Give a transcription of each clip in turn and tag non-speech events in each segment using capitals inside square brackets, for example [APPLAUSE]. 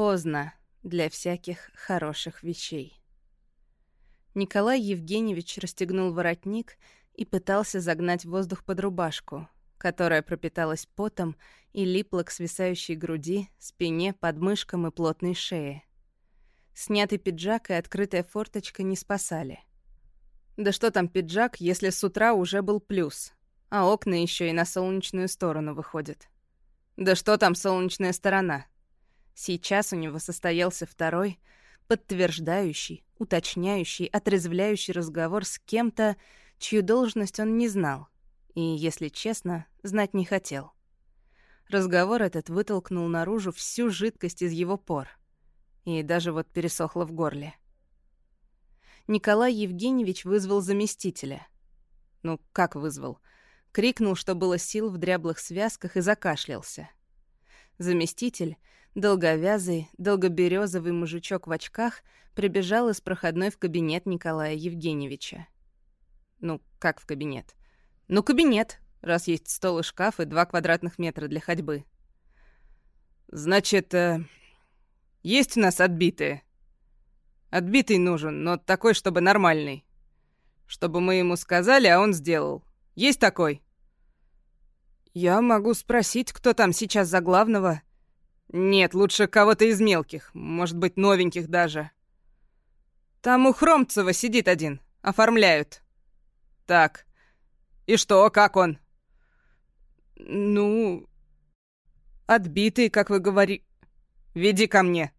Поздно для всяких хороших вещей. Николай Евгеньевич расстегнул воротник и пытался загнать воздух под рубашку, которая пропиталась потом и липла к свисающей груди, спине, подмышкам и плотной шее. Снятый пиджак и открытая форточка не спасали. Да что там пиджак, если с утра уже был плюс, а окна еще и на солнечную сторону выходят. Да что там солнечная сторона? Сейчас у него состоялся второй, подтверждающий, уточняющий, отрезвляющий разговор с кем-то, чью должность он не знал и, если честно, знать не хотел. Разговор этот вытолкнул наружу всю жидкость из его пор. И даже вот пересохло в горле. Николай Евгеньевич вызвал заместителя. Ну, как вызвал? Крикнул, что было сил в дряблых связках и закашлялся. Заместитель, долговязый, долгоберезовый мужичок в очках, прибежал из проходной в кабинет Николая Евгеньевича. Ну, как в кабинет? Ну, кабинет, раз есть стол и шкаф и два квадратных метра для ходьбы. «Значит, э, есть у нас отбитые?» «Отбитый нужен, но такой, чтобы нормальный. Чтобы мы ему сказали, а он сделал. Есть такой?» «Я могу спросить, кто там сейчас за главного?» «Нет, лучше кого-то из мелких, может быть, новеньких даже». «Там у Хромцева сидит один, оформляют». «Так, и что, как он?» «Ну...» «Отбитый, как вы говори...» «Веди ко мне».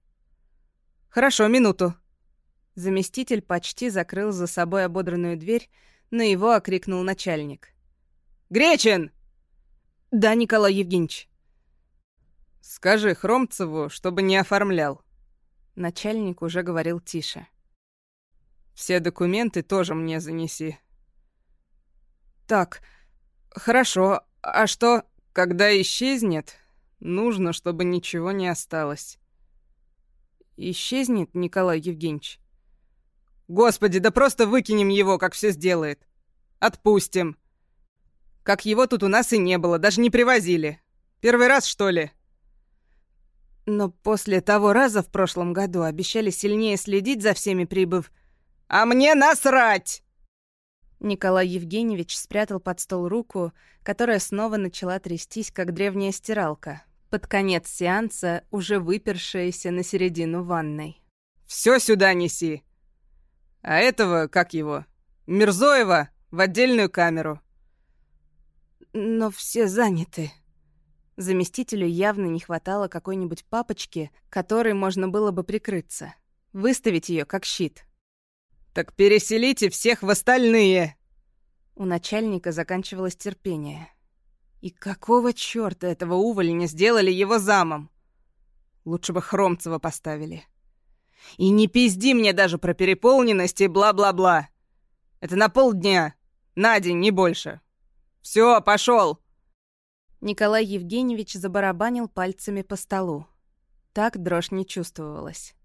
«Хорошо, минуту». Заместитель почти закрыл за собой ободранную дверь, но его окрикнул начальник. «Гречин!» «Да, Николай Евгеньевич». «Скажи Хромцеву, чтобы не оформлял». Начальник уже говорил тише. «Все документы тоже мне занеси». «Так, хорошо. А что, когда исчезнет, нужно, чтобы ничего не осталось». «Исчезнет, Николай Евгеньевич?» «Господи, да просто выкинем его, как все сделает. Отпустим. Как его тут у нас и не было, даже не привозили. Первый раз, что ли?» Но после того раза в прошлом году обещали сильнее следить за всеми прибыв. «А мне насрать!» Николай Евгеньевич спрятал под стол руку, которая снова начала трястись, как древняя стиралка. Под конец сеанса, уже выпершаяся на середину ванной. «Всё сюда неси! А этого, как его, Мирзоева, в отдельную камеру!» «Но все заняты», Заместителю явно не хватало какой-нибудь папочки, которой можно было бы прикрыться. Выставить ее как щит. «Так переселите всех в остальные!» У начальника заканчивалось терпение. И какого чёрта этого увольня сделали его замом? Лучше бы Хромцева поставили. И не пизди мне даже про переполненность и бла-бла-бла. Это на полдня, на день, не больше. Все, пошел. Николай Евгеньевич забарабанил пальцами по столу. Так дрожь не чувствовалась.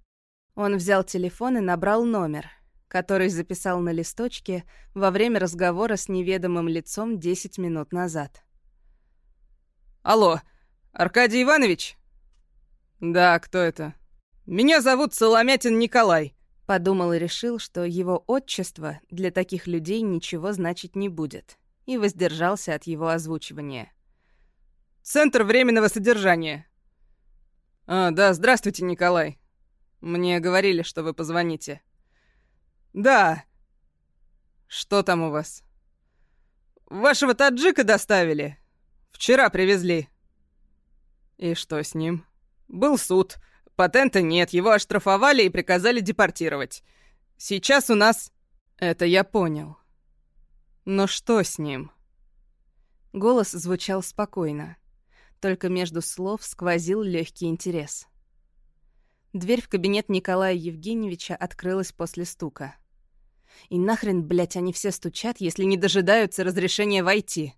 Он взял телефон и набрал номер, который записал на листочке во время разговора с неведомым лицом 10 минут назад. «Алло, Аркадий Иванович?» «Да, кто это?» «Меня зовут Соломятин Николай», — подумал и решил, что его отчество для таких людей ничего значить не будет, и воздержался от его озвучивания. Центр временного содержания. А, да, здравствуйте, Николай. Мне говорили, что вы позвоните. Да. Что там у вас? Вашего таджика доставили. Вчера привезли. И что с ним? Был суд. Патента нет, его оштрафовали и приказали депортировать. Сейчас у нас... Это я понял. Но что с ним? Голос звучал спокойно только между слов сквозил легкий интерес. Дверь в кабинет Николая Евгеньевича открылась после стука. И нахрен, блядь, они все стучат, если не дожидаются разрешения войти?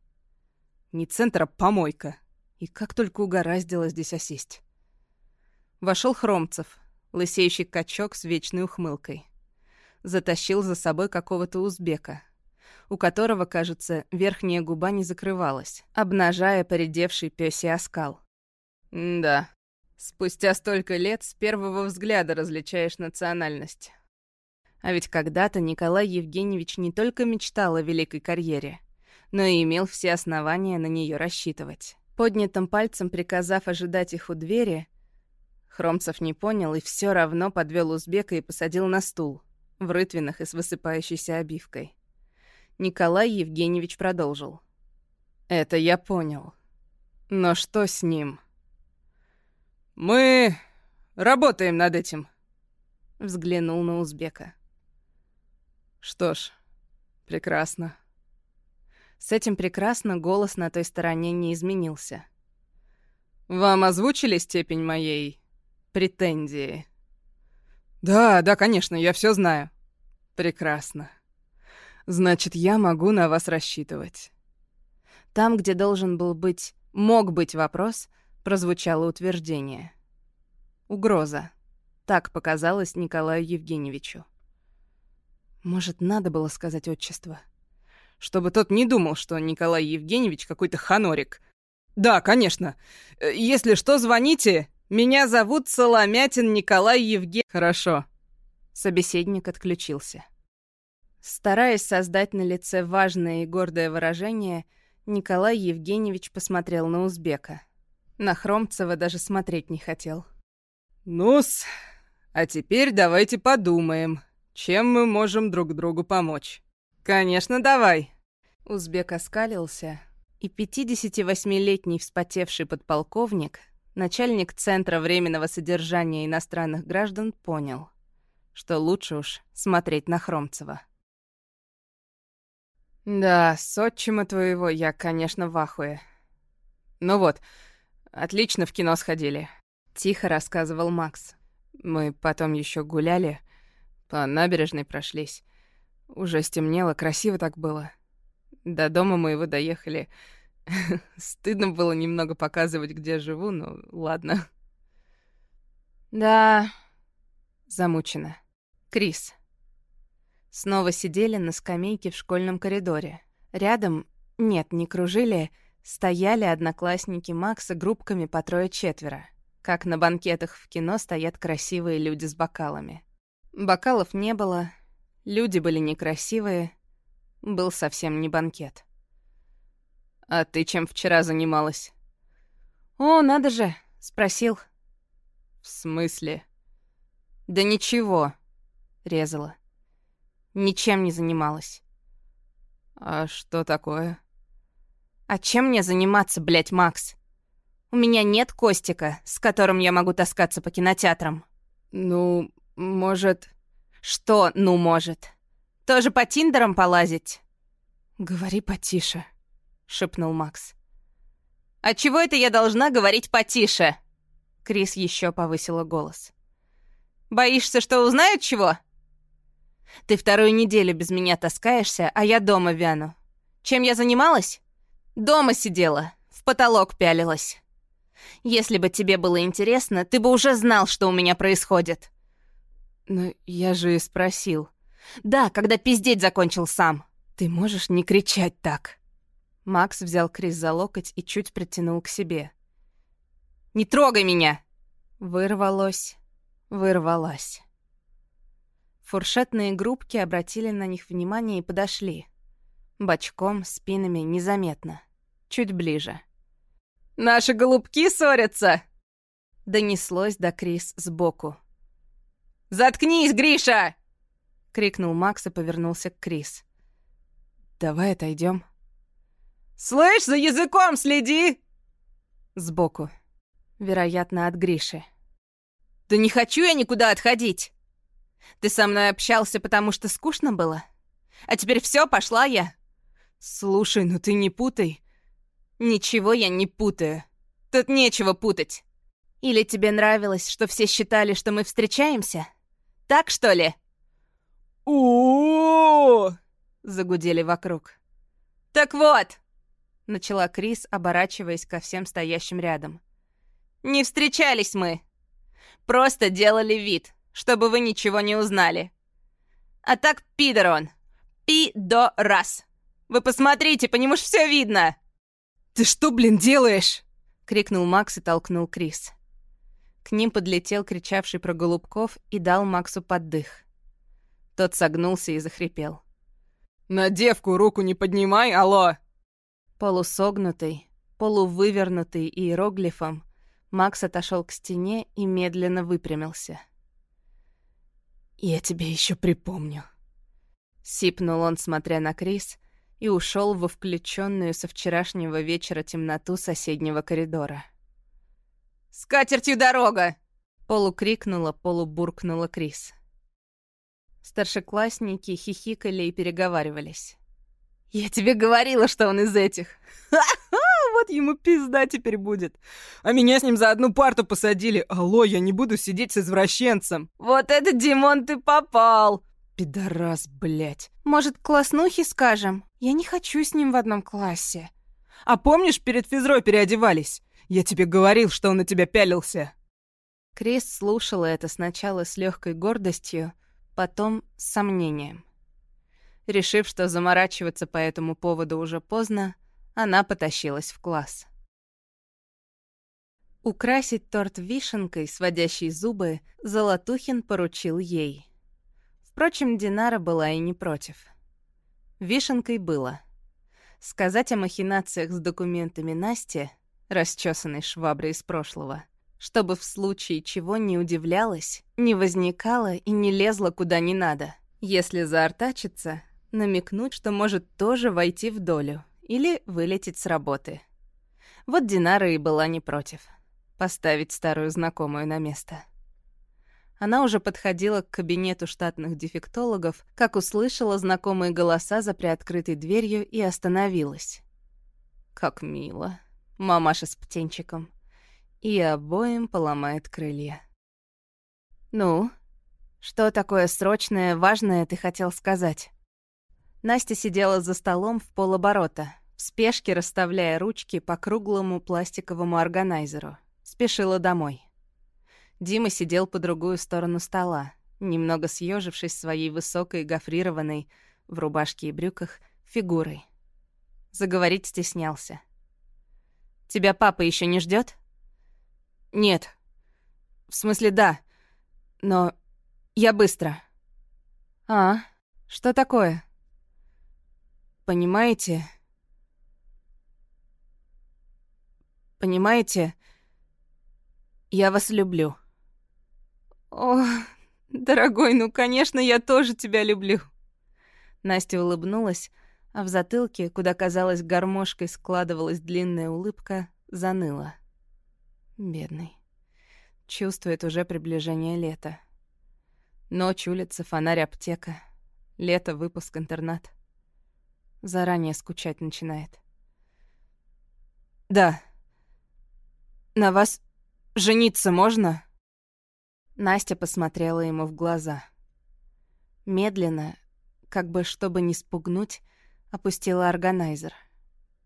Не центр, а помойка. И как только угораздило здесь осесть. Вошел Хромцев, лысеющий качок с вечной ухмылкой. Затащил за собой какого-то узбека у которого, кажется, верхняя губа не закрывалась, обнажая поредевший пёсий оскал. «Да. Спустя столько лет с первого взгляда различаешь национальность. А ведь когда-то Николай Евгеньевич не только мечтал о великой карьере, но и имел все основания на нее рассчитывать. Поднятым пальцем приказав ожидать их у двери, Хромцев не понял и все равно подвел узбека и посадил на стул, в рытвинах и с высыпающейся обивкой. Николай Евгеньевич продолжил. «Это я понял. Но что с ним?» «Мы работаем над этим», — взглянул на узбека. «Что ж, прекрасно». С этим прекрасно голос на той стороне не изменился. «Вам озвучили степень моей претензии?» «Да, да, конечно, я все знаю». «Прекрасно. Значит, я могу на вас рассчитывать». Там, где должен был быть, мог быть вопрос, прозвучало утверждение. Угроза. Так показалось Николаю Евгеньевичу. Может, надо было сказать отчество? Чтобы тот не думал, что Николай Евгеньевич какой-то ханорик. Да, конечно. Если что, звоните. Меня зовут Соломятин Николай Евгений... Хорошо. Собеседник отключился. Стараясь создать на лице важное и гордое выражение, Николай Евгеньевич посмотрел на узбека. На Хромцева даже смотреть не хотел. «Ну-с, а теперь давайте подумаем, чем мы можем друг другу помочь?» «Конечно, давай!» Узбек оскалился, и 58-летний вспотевший подполковник, начальник Центра временного содержания иностранных граждан, понял, что лучше уж смотреть на Хромцева. «Да, с отчима твоего я, конечно, в ахуе. Ну вот, Отлично в кино сходили. Тихо рассказывал Макс. Мы потом еще гуляли, по набережной прошлись. Уже стемнело, красиво так было. До дома моего доехали. [LAUGHS] Стыдно было немного показывать, где живу, но ладно. Да, замучена. Крис. Снова сидели на скамейке в школьном коридоре. Рядом, нет, не кружили, Стояли одноклассники Макса группками по трое-четверо. Как на банкетах в кино стоят красивые люди с бокалами. Бокалов не было, люди были некрасивые, был совсем не банкет. «А ты чем вчера занималась?» «О, надо же!» — спросил. «В смысле?» «Да ничего», — резала. «Ничем не занималась». «А что такое?» А чем мне заниматься, блядь, Макс? У меня нет Костика, с которым я могу таскаться по кинотеатрам. Ну, может... Что «ну, может»? Тоже по Тиндерам полазить? Говори потише, шепнул Макс. А чего это я должна говорить потише? Крис еще повысила голос. Боишься, что узнают чего? Ты вторую неделю без меня таскаешься, а я дома вяну. Чем я занималась? Дома сидела, в потолок пялилась. Если бы тебе было интересно, ты бы уже знал, что у меня происходит. Но я же и спросил. Да, когда пиздеть закончил сам. Ты можешь не кричать так. Макс взял Крис за локоть и чуть притянул к себе. «Не трогай меня!» Вырвалось, вырвалась. Фуршетные группки обратили на них внимание и подошли. Бочком, спинами, незаметно чуть ближе. «Наши голубки ссорятся!» Донеслось до Крис сбоку. «Заткнись, Гриша!» — крикнул Макс и повернулся к Крис. «Давай отойдем. «Слышь, за языком следи!» Сбоку. Вероятно, от Гриши. «Да не хочу я никуда отходить!» «Ты со мной общался, потому что скучно было? А теперь все, пошла я!» «Слушай, ну ты не путай. Ничего я не путаю. Тут нечего путать. Или тебе нравилось, что все считали, что мы встречаемся? Так, что ли? у загудели вокруг. «Так вот!» — начала Крис, оборачиваясь ко всем стоящим рядом. «Не встречались мы. Просто делали вид, чтобы вы ничего не узнали. А так пидор он. Пи-до-раз. Вы посмотрите, по нему ж все видно!» «Ты что, блин, делаешь?» — крикнул Макс и толкнул Крис. К ним подлетел кричавший про голубков и дал Максу поддых. Тот согнулся и захрипел. «На девку руку не поднимай, алло!» Полусогнутый, полувывернутый иероглифом, Макс отошел к стене и медленно выпрямился. «Я тебе еще припомню», — сипнул он, смотря на Крис, и ушел во включенную со вчерашнего вечера темноту соседнего коридора. «С катертью дорога!» — полукрикнула, полубуркнула Крис. Старшеклассники хихикали и переговаривались. «Я тебе говорила, что он из этих! [LAUGHS] Вот ему пизда теперь будет! А меня с ним за одну парту посадили! Алло, я не буду сидеть с извращенцем!» «Вот это, Димон, ты попал!» «Пидорас, блядь!» «Может, класснухи скажем? Я не хочу с ним в одном классе!» «А помнишь, перед физрой переодевались? Я тебе говорил, что он на тебя пялился!» Крис слушала это сначала с легкой гордостью, потом с сомнением. Решив, что заморачиваться по этому поводу уже поздно, она потащилась в класс. Украсить торт вишенкой, сводящей зубы, Золотухин поручил ей. Впрочем, Динара была и не против. Вишенкой было. Сказать о махинациях с документами Насти, расчесанной шваброй из прошлого — чтобы в случае чего не удивлялась, не возникала и не лезла куда не надо. Если заортачиться, намекнуть, что может тоже войти в долю или вылететь с работы. Вот Динара и была не против. Поставить старую знакомую на место. Она уже подходила к кабинету штатных дефектологов, как услышала знакомые голоса за приоткрытой дверью и остановилась. Как мило. Мамаша с птенчиком и обоим поломает крылья. «Ну, что такое срочное, важное ты хотел сказать?» Настя сидела за столом в полоборота, в спешке расставляя ручки по круглому пластиковому органайзеру. Спешила домой. Дима сидел по другую сторону стола, немного съежившись своей высокой гофрированной, в рубашке и брюках, фигурой. Заговорить стеснялся. «Тебя папа еще не ждет? «Нет. В смысле, да. Но я быстро». «А, что такое?» «Понимаете...» «Понимаете, я вас люблю». «О, дорогой, ну, конечно, я тоже тебя люблю». Настя улыбнулась, а в затылке, куда, казалось, гармошкой складывалась длинная улыбка, заныла. Бедный. Чувствует уже приближение лета. Ночь, улица, фонарь, аптека. Лето, выпуск, интернат. Заранее скучать начинает. «Да. На вас жениться можно?» Настя посмотрела ему в глаза. Медленно, как бы чтобы не спугнуть, опустила органайзер.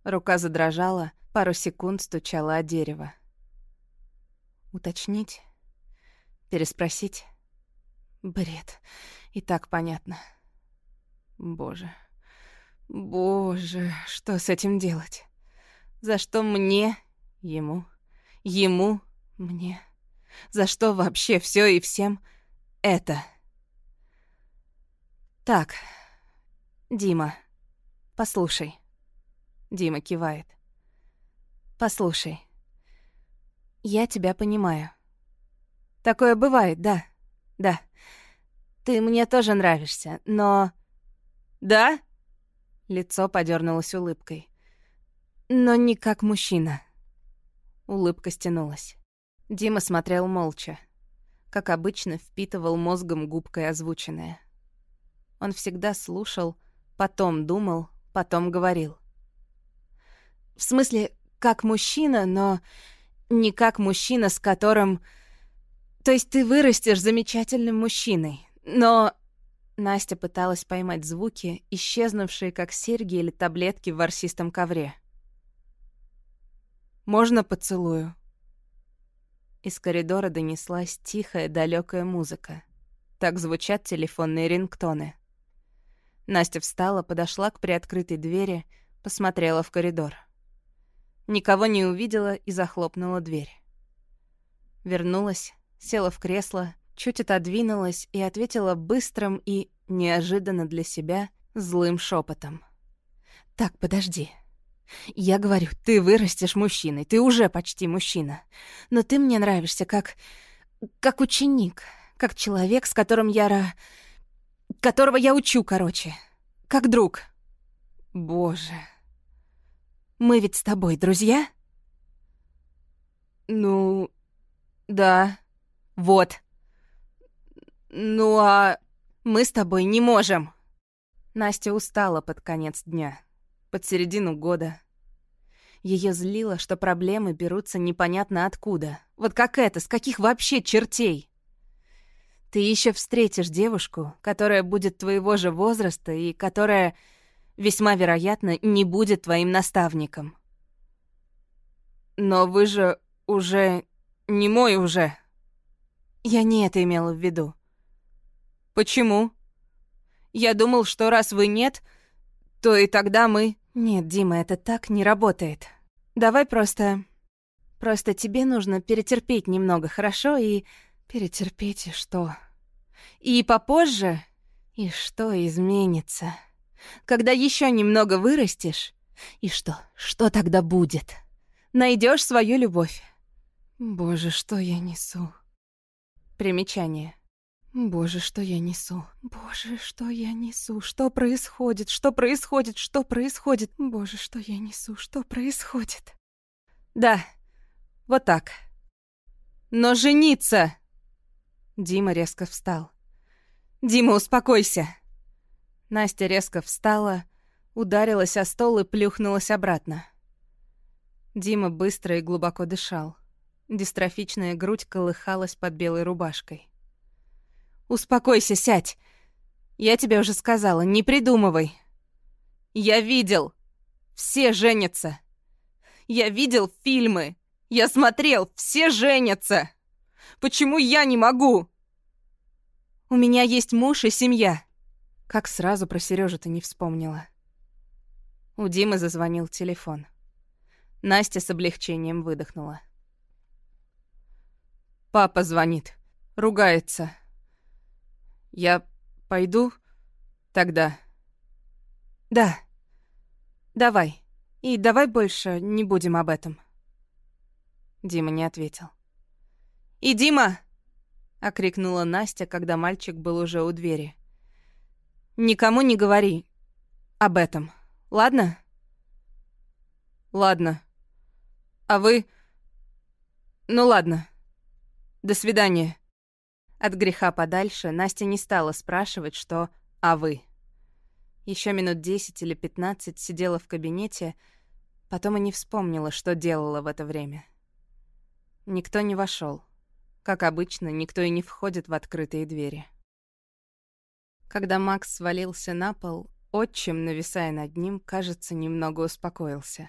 Рука задрожала, пару секунд стучала о дерево. Уточнить? Переспросить? Бред. И так понятно. Боже. Боже, что с этим делать? За что мне, ему, ему, мне? За что вообще все и всем это? Так, Дима, послушай. Дима кивает. Послушай. Я тебя понимаю. Такое бывает, да. Да. Ты мне тоже нравишься, но... Да? Лицо подернулось улыбкой. Но не как мужчина. Улыбка стянулась. Дима смотрел молча. Как обычно, впитывал мозгом губкой озвученное. Он всегда слушал, потом думал, потом говорил. В смысле, как мужчина, но не как мужчина, с которым... То есть ты вырастешь замечательным мужчиной, но... Настя пыталась поймать звуки, исчезнувшие как серьги или таблетки в ворсистом ковре. «Можно поцелую?» Из коридора донеслась тихая, далекая музыка. Так звучат телефонные рингтоны. Настя встала, подошла к приоткрытой двери, посмотрела в коридор. Никого не увидела и захлопнула дверь. Вернулась, села в кресло, чуть отодвинулась и ответила быстрым и, неожиданно для себя, злым шепотом. «Так, подожди. Я говорю, ты вырастешь мужчиной, ты уже почти мужчина. Но ты мне нравишься как... как ученик, как человек, с которым я... Ра... которого я учу, короче. Как друг. Боже. Мы ведь с тобой друзья?» «Ну, да. Вот. Ну а мы с тобой не можем». Настя устала под конец дня, под середину года. Ее злило, что проблемы берутся непонятно откуда. Вот как это, с каких вообще чертей? Ты еще встретишь девушку, которая будет твоего же возраста и которая, весьма вероятно, не будет твоим наставником. Но вы же уже... не мой уже. Я не это имела в виду. Почему? Я думал, что раз вы нет, то и тогда мы... Нет, Дима, это так не работает. Давай просто... Просто тебе нужно перетерпеть немного, хорошо? И перетерпеть и что? И попозже... И что изменится? Когда еще немного вырастешь... И что? Что тогда будет? Найдешь свою любовь. Боже, что я несу. Примечание. Боже, что я несу? Боже, что я несу? Что происходит? Что происходит? Что происходит? Боже, что я несу? Что происходит? Да, вот так. Но жениться! Дима резко встал. Дима, успокойся. Настя резко встала, ударилась о стол и плюхнулась обратно. Дима быстро и глубоко дышал. Дистрофичная грудь колыхалась под белой рубашкой. «Успокойся, сядь. Я тебе уже сказала, не придумывай. Я видел. Все женятся. Я видел фильмы. Я смотрел, все женятся. Почему я не могу? У меня есть муж и семья. Как сразу про сережу ты не вспомнила. У Димы зазвонил телефон. Настя с облегчением выдохнула. Папа звонит. Ругается. Я пойду тогда? Да. Давай. И давай больше не будем об этом. Дима не ответил. «И Дима!» — окрикнула Настя, когда мальчик был уже у двери. «Никому не говори об этом, ладно?» «Ладно. А вы...» «Ну ладно. До свидания». От греха подальше Настя не стала спрашивать, что «а вы?». Еще минут десять или пятнадцать сидела в кабинете, потом и не вспомнила, что делала в это время. Никто не вошел. Как обычно, никто и не входит в открытые двери. Когда Макс свалился на пол, отчим, нависая над ним, кажется, немного успокоился.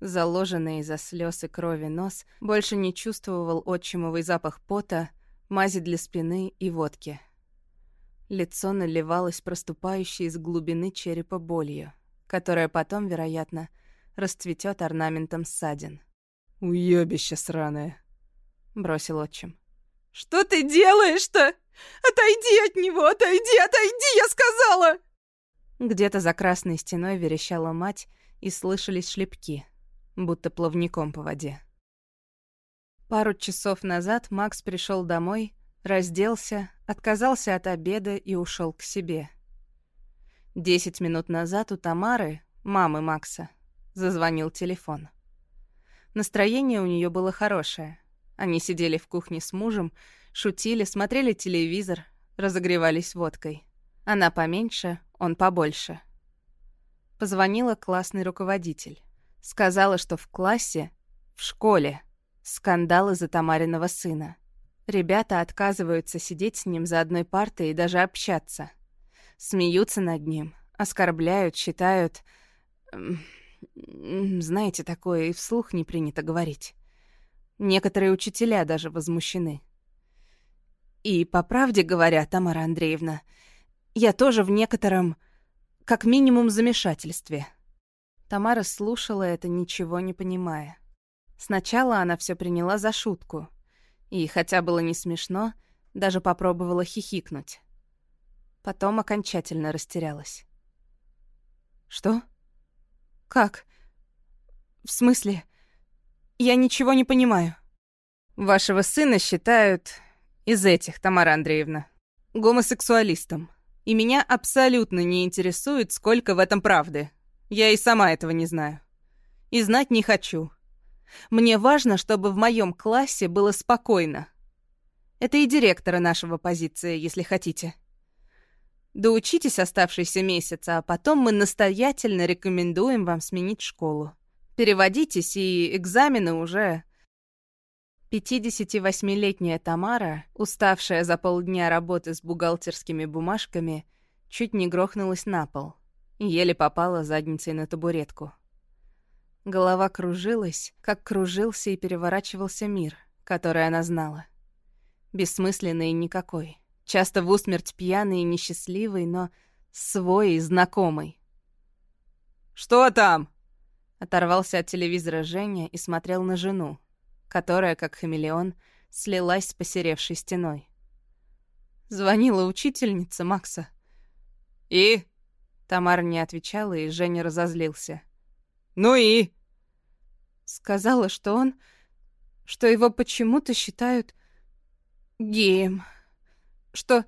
Заложенный из-за слез и крови нос больше не чувствовал отчимовый запах пота, мази для спины и водки. Лицо наливалось проступающей из глубины черепа болью, которая потом, вероятно, расцветет орнаментом ссадин. «Уёбище сраное», — бросил отчим. «Что ты делаешь-то? Отойди от него, отойди, отойди, я сказала!» Где-то за красной стеной верещала мать, и слышались шлепки, будто плавником по воде. Пару часов назад Макс пришел домой, разделся, отказался от обеда и ушел к себе. Десять минут назад у Тамары, мамы Макса, зазвонил телефон. Настроение у нее было хорошее. Они сидели в кухне с мужем, шутили, смотрели телевизор, разогревались водкой. Она поменьше, он побольше. Позвонила классный руководитель. Сказала, что в классе, в школе, Скандал из-за Тамариного сына. Ребята отказываются сидеть с ним за одной партой и даже общаться. Смеются над ним, оскорбляют, считают... Знаете, такое и вслух не принято говорить. Некоторые учителя даже возмущены. И по правде говоря, Тамара Андреевна, я тоже в некотором, как минимум, замешательстве. Тамара слушала это, ничего не понимая. Сначала она все приняла за шутку. И хотя было не смешно, даже попробовала хихикнуть. Потом окончательно растерялась. «Что? Как? В смысле? Я ничего не понимаю». «Вашего сына считают из этих, Тамара Андреевна, гомосексуалистом. И меня абсолютно не интересует, сколько в этом правды. Я и сама этого не знаю. И знать не хочу. Мне важно, чтобы в моем классе было спокойно. Это и директора нашего позиции, если хотите. Доучитесь оставшийся месяц, а потом мы настоятельно рекомендуем вам сменить школу. Переводитесь, и экзамены уже... 58-летняя Тамара, уставшая за полдня работы с бухгалтерскими бумажками, чуть не грохнулась на пол еле попала задницей на табуретку. Голова кружилась, как кружился и переворачивался мир, который она знала. Бессмысленный и никакой. Часто в усмерть пьяный и несчастливый, но свой и знакомый. «Что там?» Оторвался от телевизора Женя и смотрел на жену, которая, как хамелеон, слилась с посеревшей стеной. Звонила учительница Макса. «И?» Тамара не отвечала, и Женя разозлился. «Ну и?» Сказала, что он... Что его почему-то считают геем. Что...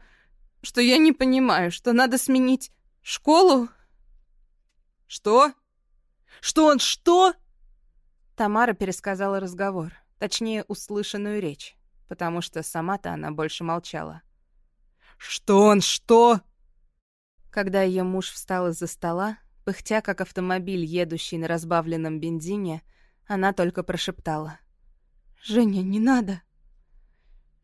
Что я не понимаю, что надо сменить школу? Что? Что он что? Тамара пересказала разговор, точнее, услышанную речь, потому что сама-то она больше молчала. Что он что? Когда ее муж встал из-за стола, пыхтя как автомобиль, едущий на разбавленном бензине, она только прошептала. «Женя, не надо!»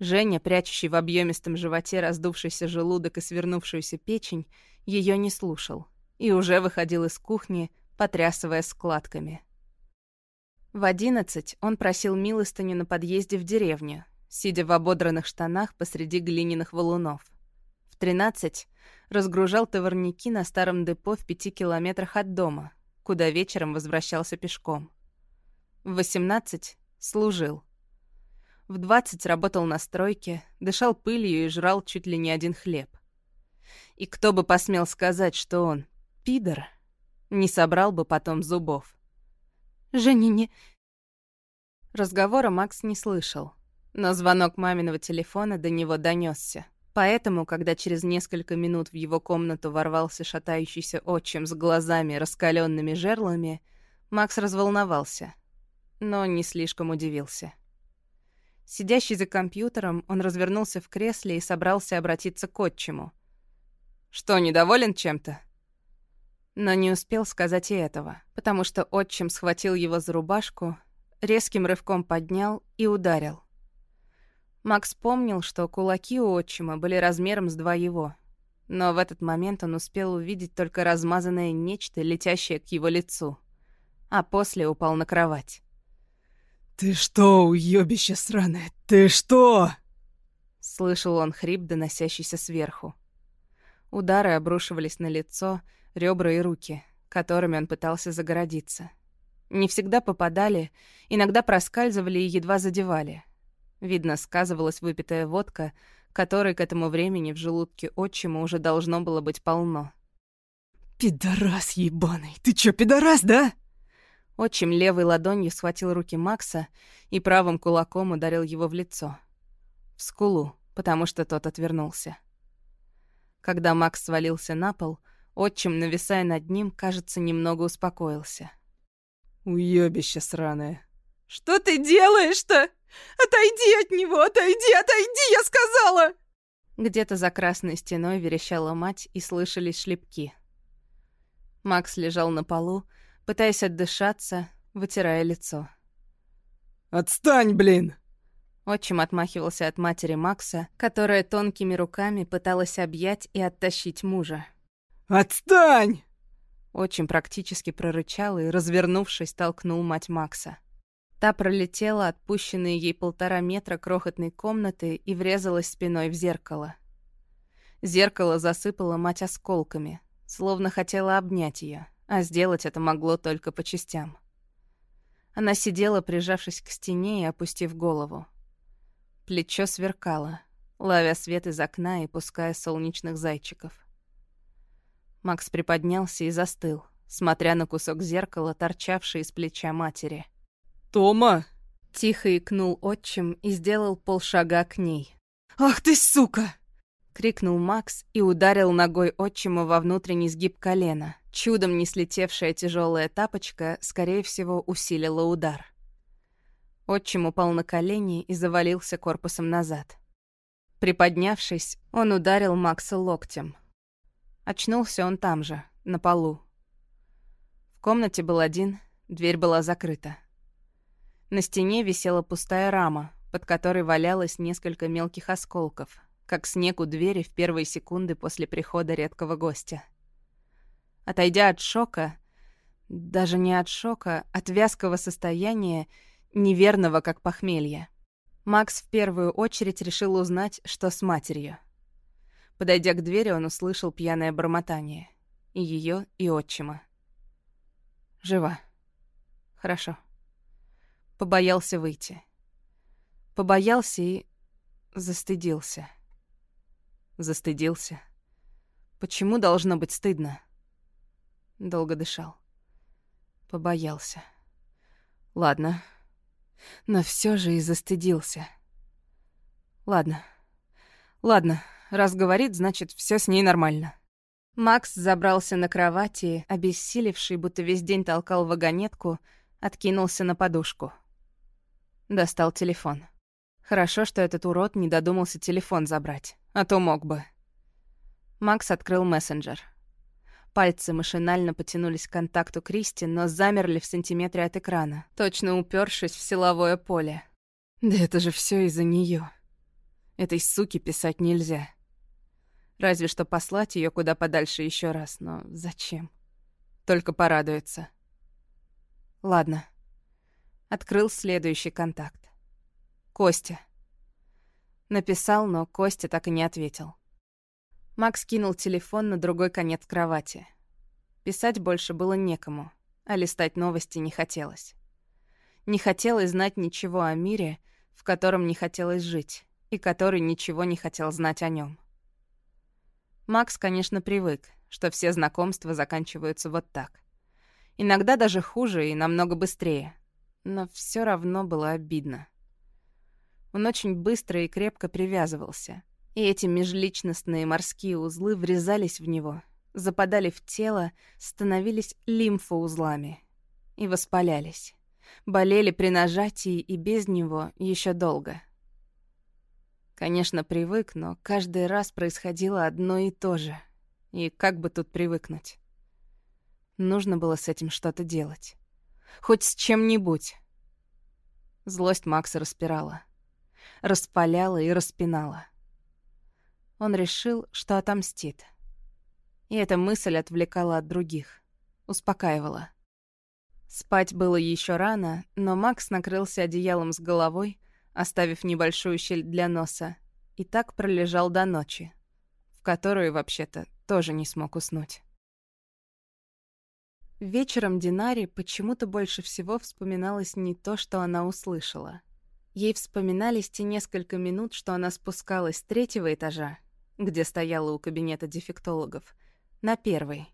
Женя, прячущий в объемистом животе раздувшийся желудок и свернувшуюся печень, ее не слушал и уже выходил из кухни, потрясывая складками. В одиннадцать он просил милостыню на подъезде в деревню, сидя в ободранных штанах посреди глиняных валунов. В тринадцать разгружал товарники на старом депо в пяти километрах от дома, куда вечером возвращался пешком. В 18 служил. В 20 работал на стройке, дышал пылью и жрал чуть ли не один хлеб. И кто бы посмел сказать, что он пидор, не собрал бы потом зубов. «Женя, не...» Разговора Макс не слышал, но звонок маминого телефона до него донесся. Поэтому, когда через несколько минут в его комнату ворвался шатающийся отчим с глазами, раскаленными жерлами, Макс разволновался — но не слишком удивился. Сидящий за компьютером, он развернулся в кресле и собрался обратиться к отчиму. «Что, недоволен чем-то?» Но не успел сказать и этого, потому что отчим схватил его за рубашку, резким рывком поднял и ударил. Макс помнил, что кулаки у отчима были размером с два его, но в этот момент он успел увидеть только размазанное нечто, летящее к его лицу, а после упал на кровать. «Ты что, уёбище сраное, ты что?» Слышал он хрип, доносящийся сверху. Удары обрушивались на лицо, ребра и руки, которыми он пытался загородиться. Не всегда попадали, иногда проскальзывали и едва задевали. Видно, сказывалась выпитая водка, которой к этому времени в желудке отчима уже должно было быть полно. «Пидорас ебаный! Ты чё, пидорас, да?» Отчим левой ладонью схватил руки Макса и правым кулаком ударил его в лицо. В скулу, потому что тот отвернулся. Когда Макс свалился на пол, отчим, нависая над ним, кажется, немного успокоился. «Уёбище сраное!» «Что ты делаешь-то? Отойди от него! Отойди, отойди, я сказала!» Где-то за красной стеной верещала мать, и слышались шлепки. Макс лежал на полу, пытаясь отдышаться, вытирая лицо. «Отстань, блин!» Отчим отмахивался от матери Макса, которая тонкими руками пыталась объять и оттащить мужа. «Отстань!» Отчим практически прорычал и, развернувшись, толкнул мать Макса. Та пролетела отпущенные ей полтора метра крохотной комнаты и врезалась спиной в зеркало. Зеркало засыпало мать осколками, словно хотела обнять ее а сделать это могло только по частям. Она сидела, прижавшись к стене и опустив голову. Плечо сверкало, ловя свет из окна и пуская солнечных зайчиков. Макс приподнялся и застыл, смотря на кусок зеркала, торчавший из плеча матери. «Тома!» — тихо икнул отчим и сделал полшага к ней. «Ах ты, сука!» — крикнул Макс и ударил ногой отчима во внутренний сгиб колена. Чудом не слетевшая тяжелая тапочка, скорее всего, усилила удар. Отчим упал на колени и завалился корпусом назад. Приподнявшись, он ударил Макса локтем. Очнулся он там же, на полу. В комнате был один, дверь была закрыта. На стене висела пустая рама, под которой валялось несколько мелких осколков, как снег у двери в первые секунды после прихода редкого гостя. Отойдя от шока, даже не от шока, от вязкого состояния, неверного как похмелье, Макс в первую очередь решил узнать, что с матерью. Подойдя к двери, он услышал пьяное бормотание. И ее, и отчима. Жива. Хорошо. Побоялся выйти. Побоялся и застыдился. Застыдился. Почему должно быть стыдно? Долго дышал. Побоялся. Ладно, но все же и застыдился. Ладно. Ладно, раз говорит, значит, все с ней нормально. Макс забрался на кровати, обессилевший, будто весь день толкал вагонетку, откинулся на подушку. Достал телефон. Хорошо, что этот урод не додумался телефон забрать, а то мог бы. Макс открыл мессенджер. Пальцы машинально потянулись к контакту Кристи, но замерли в сантиметре от экрана, точно упершись в силовое поле. Да это же все из-за нее. Этой суки писать нельзя. Разве что послать ее куда подальше еще раз, но зачем? Только порадуется. Ладно. Открыл следующий контакт. Костя. Написал, но Костя так и не ответил. Макс кинул телефон на другой конец кровати. Писать больше было некому, а листать новости не хотелось. Не хотелось знать ничего о мире, в котором не хотелось жить, и который ничего не хотел знать о нем. Макс, конечно, привык, что все знакомства заканчиваются вот так. Иногда даже хуже и намного быстрее. Но все равно было обидно. Он очень быстро и крепко привязывался — и эти межличностные морские узлы врезались в него, западали в тело, становились лимфоузлами и воспалялись. Болели при нажатии и без него еще долго. Конечно, привык, но каждый раз происходило одно и то же. И как бы тут привыкнуть? Нужно было с этим что-то делать. Хоть с чем-нибудь. Злость Макса распирала. Распаляла и распинала он решил, что отомстит. И эта мысль отвлекала от других, успокаивала. Спать было еще рано, но Макс накрылся одеялом с головой, оставив небольшую щель для носа, и так пролежал до ночи, в которую, вообще-то, тоже не смог уснуть. Вечером Динаре почему-то больше всего вспоминалось не то, что она услышала. Ей вспоминались те несколько минут, что она спускалась с третьего этажа где стояла у кабинета дефектологов, на первый,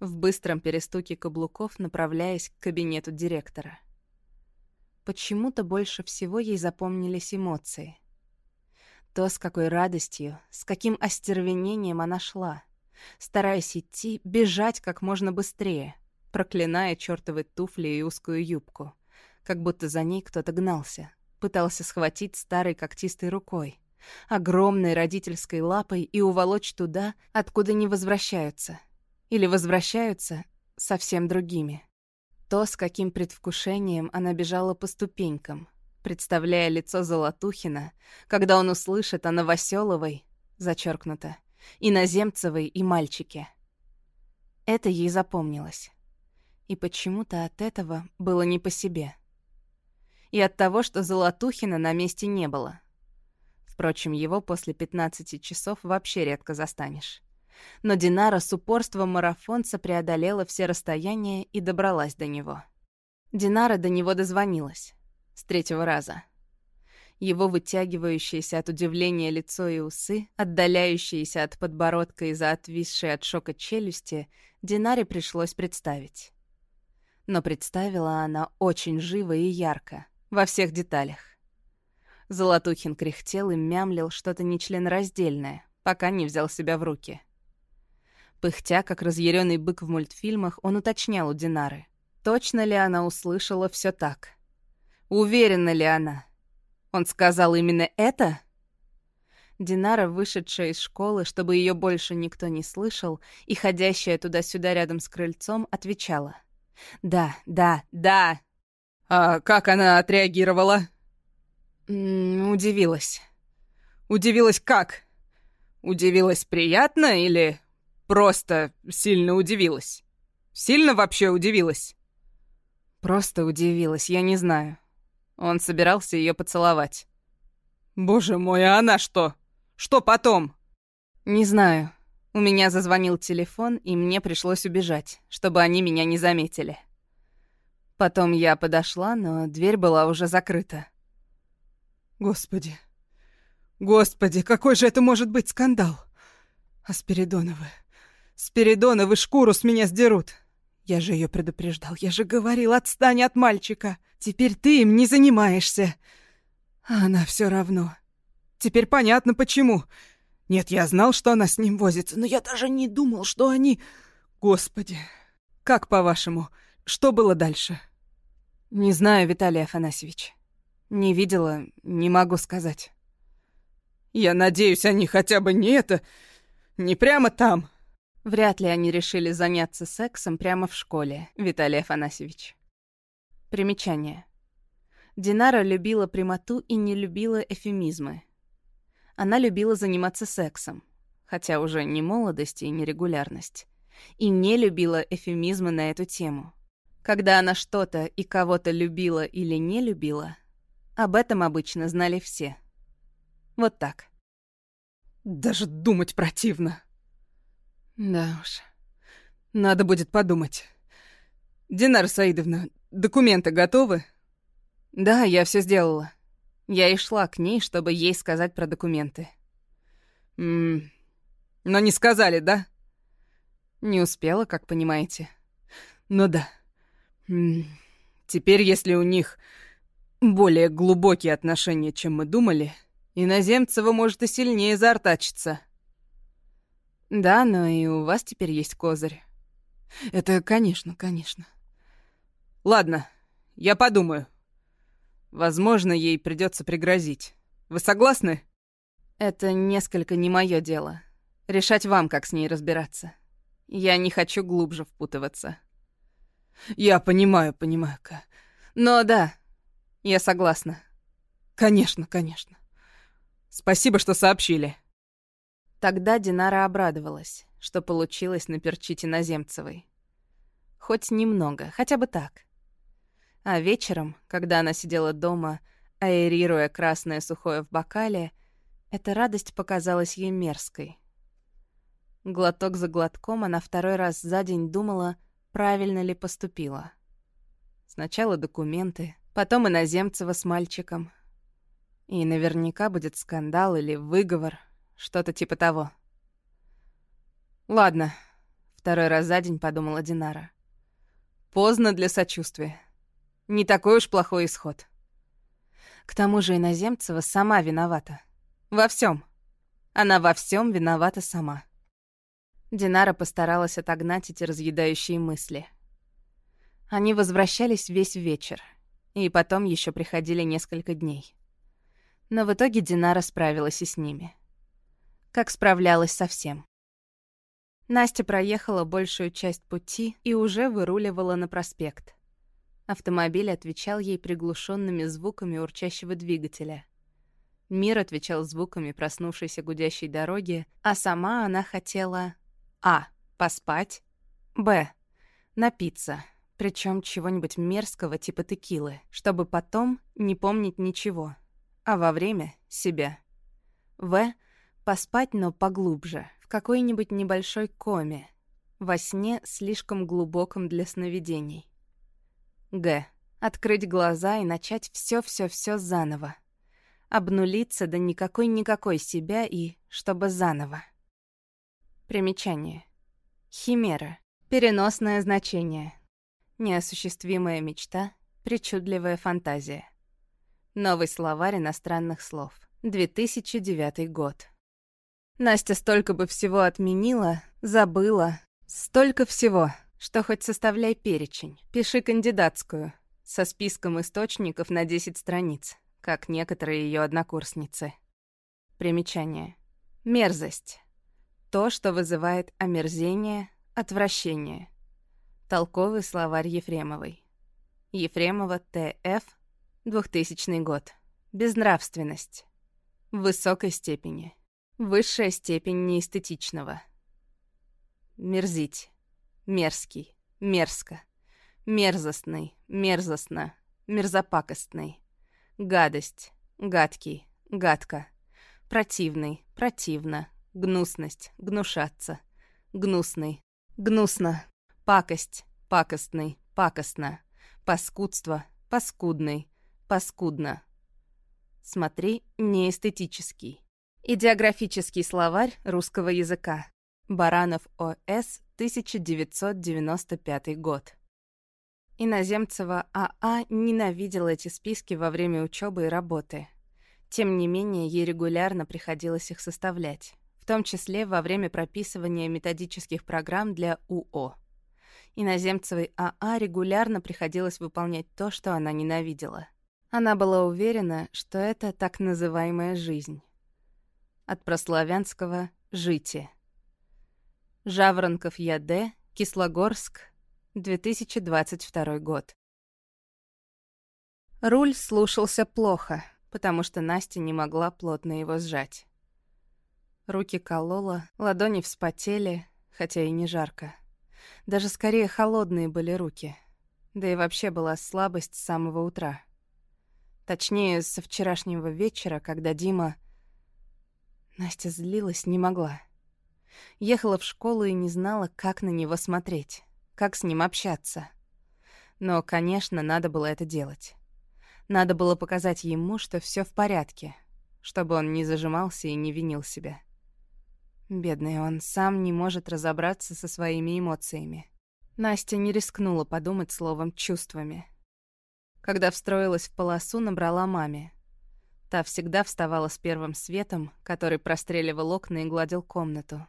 в быстром перестуке каблуков, направляясь к кабинету директора. Почему-то больше всего ей запомнились эмоции. То, с какой радостью, с каким остервенением она шла, стараясь идти, бежать как можно быстрее, проклиная чертовы туфли и узкую юбку, как будто за ней кто-то гнался, пытался схватить старой когтистой рукой, огромной родительской лапой и уволочь туда, откуда не возвращаются. Или возвращаются совсем другими. То, с каким предвкушением она бежала по ступенькам, представляя лицо Золотухина, когда он услышит о Новоселовой, зачеркнуто, иноземцевой и мальчике. Это ей запомнилось. И почему-то от этого было не по себе. И от того, что Золотухина на месте не было — Впрочем, его после 15 часов вообще редко застанешь. Но Динара с упорством марафонца преодолела все расстояния и добралась до него. Динара до него дозвонилась. С третьего раза. Его вытягивающееся от удивления лицо и усы, отдаляющиеся от подбородка из-за отвисшей от шока челюсти, Динаре пришлось представить. Но представила она очень живо и ярко, во всех деталях. Золотухин кряхтел и мямлил что-то нечленораздельное, пока не взял себя в руки. Пыхтя, как разъяренный бык в мультфильмах, он уточнял у Динары. Точно ли она услышала все так? Уверена ли она? Он сказал именно это? Динара, вышедшая из школы, чтобы ее больше никто не слышал, и ходящая туда-сюда рядом с крыльцом, отвечала. «Да, да, да!» «А как она отреагировала?» М -м, «Удивилась». «Удивилась как? Удивилась приятно или просто сильно удивилась? Сильно вообще удивилась?» Просто удивилась, я не знаю. Он собирался ее поцеловать. «Боже мой, а она что? Что потом?» «Не знаю. У меня зазвонил телефон, и мне пришлось убежать, чтобы они меня не заметили. Потом я подошла, но дверь была уже закрыта. Господи. Господи, какой же это может быть скандал? А Спиридоновы... Спиридоновы шкуру с меня сдерут. Я же ее предупреждал, я же говорил, отстань от мальчика. Теперь ты им не занимаешься. А она все равно. Теперь понятно, почему. Нет, я знал, что она с ним возится, но я даже не думал, что они... Господи, как по-вашему, что было дальше? Не знаю, Виталий Афанасьевич. Не видела, не могу сказать. Я надеюсь, они хотя бы не это... Не прямо там. Вряд ли они решили заняться сексом прямо в школе, Виталий Афанасьевич. Примечание. Динара любила прямоту и не любила эфемизмы. Она любила заниматься сексом, хотя уже не молодость и нерегулярность, и не любила эфемизмы на эту тему. Когда она что-то и кого-то любила или не любила, об этом обычно знали все. Вот так. Даже думать противно. Да уж. Надо будет подумать. Динара Саидовна, документы готовы? Да, я все сделала. Я и шла к ней, чтобы ей сказать про документы. Ммм... Но не сказали, да? Не успела, как понимаете. Ну да. М -м Теперь, если у них более глубокие отношения, чем мы думали, Иноземцева может и сильнее заортачиться. Да, но и у вас теперь есть козырь. Это, конечно, конечно. Ладно, я подумаю. Возможно, ей придется пригрозить. Вы согласны? Это несколько не мое дело. Решать вам, как с ней разбираться. Я не хочу глубже впутываться. Я понимаю, понимаю, Ка. Но да, я согласна. Конечно, конечно. Спасибо, что сообщили. Тогда Динара обрадовалась, что получилось наперчить иноземцевой. Хоть немного, хотя бы так. А вечером, когда она сидела дома, аэрируя красное сухое в бокале, эта радость показалась ей мерзкой. Глоток за глотком она второй раз за день думала, правильно ли поступила. Сначала документы, потом иноземцева с мальчиком. И наверняка будет скандал или выговор, что-то типа того. «Ладно», — второй раз за день подумала Динара. «Поздно для сочувствия. Не такой уж плохой исход. К тому же Иноземцева сама виновата. Во всем. Она во всем виновата сама. Динара постаралась отогнать эти разъедающие мысли. Они возвращались весь вечер, и потом еще приходили несколько дней. Но в итоге Динара справилась и с ними. Как справлялась со всем. Настя проехала большую часть пути и уже выруливала на проспект. Автомобиль отвечал ей приглушенными звуками урчащего двигателя. Мир отвечал звуками проснувшейся гудящей дороги, а сама она хотела а. поспать, б. напиться, причем чего-нибудь мерзкого типа текилы, чтобы потом не помнить ничего, а во время — себя. В. поспать, но поглубже, в какой-нибудь небольшой коме, во сне слишком глубоком для сновидений. Г. Открыть глаза и начать все-все-все заново. обнулиться до никакой-никакой себя и чтобы заново. Примечание. Химера. Переносное значение. Неосуществимая мечта, причудливая фантазия. Новый словарь иностранных слов. 2009 год. Настя столько бы всего отменила, забыла. Столько всего, что хоть составляй перечень, пиши кандидатскую, со списком источников на 10 страниц, как некоторые ее однокурсницы. Примечание. Мерзость. То, что вызывает омерзение, отвращение. Толковый словарь Ефремовой. Ефремова Т.Ф. 2000 год. Безнравственность. В высокой степени. Высшая степень неэстетичного. Мерзить. Мерзкий. Мерзко. Мерзостный. Мерзостно. Мерзопакостный. Гадость. Гадкий. Гадко. Противный. Противно. Гнусность. Гнушаться. Гнусный. Гнусно. Пакость. Пакостный. Пакостно. Паскудство. Паскудный. Паскудно. Смотри, неэстетический. Идеографический словарь русского языка. Баранов О.С. 1995 год. Иноземцева А.А. А ненавидела эти списки во время учебы и работы. Тем не менее, ей регулярно приходилось их составлять, в том числе во время прописывания методических программ для УО. Иноземцевой АА а регулярно приходилось выполнять то, что она ненавидела. Она была уверена, что это так называемая жизнь от прославянского «жите». Жаворонков Я.Д., Кислогорск, 2022 год. Руль слушался плохо, потому что Настя не могла плотно его сжать. Руки колола, ладони вспотели, хотя и не жарко. Даже скорее холодные были руки. Да и вообще была слабость с самого утра. Точнее, со вчерашнего вечера, когда Дима Настя злилась не могла. Ехала в школу и не знала, как на него смотреть, как с ним общаться. Но, конечно, надо было это делать. Надо было показать ему, что все в порядке, чтобы он не зажимался и не винил себя. Бедный, он сам не может разобраться со своими эмоциями. Настя не рискнула подумать словом «чувствами». Когда встроилась в полосу, набрала маме. Та всегда вставала с первым светом, который простреливал окна и гладил комнату.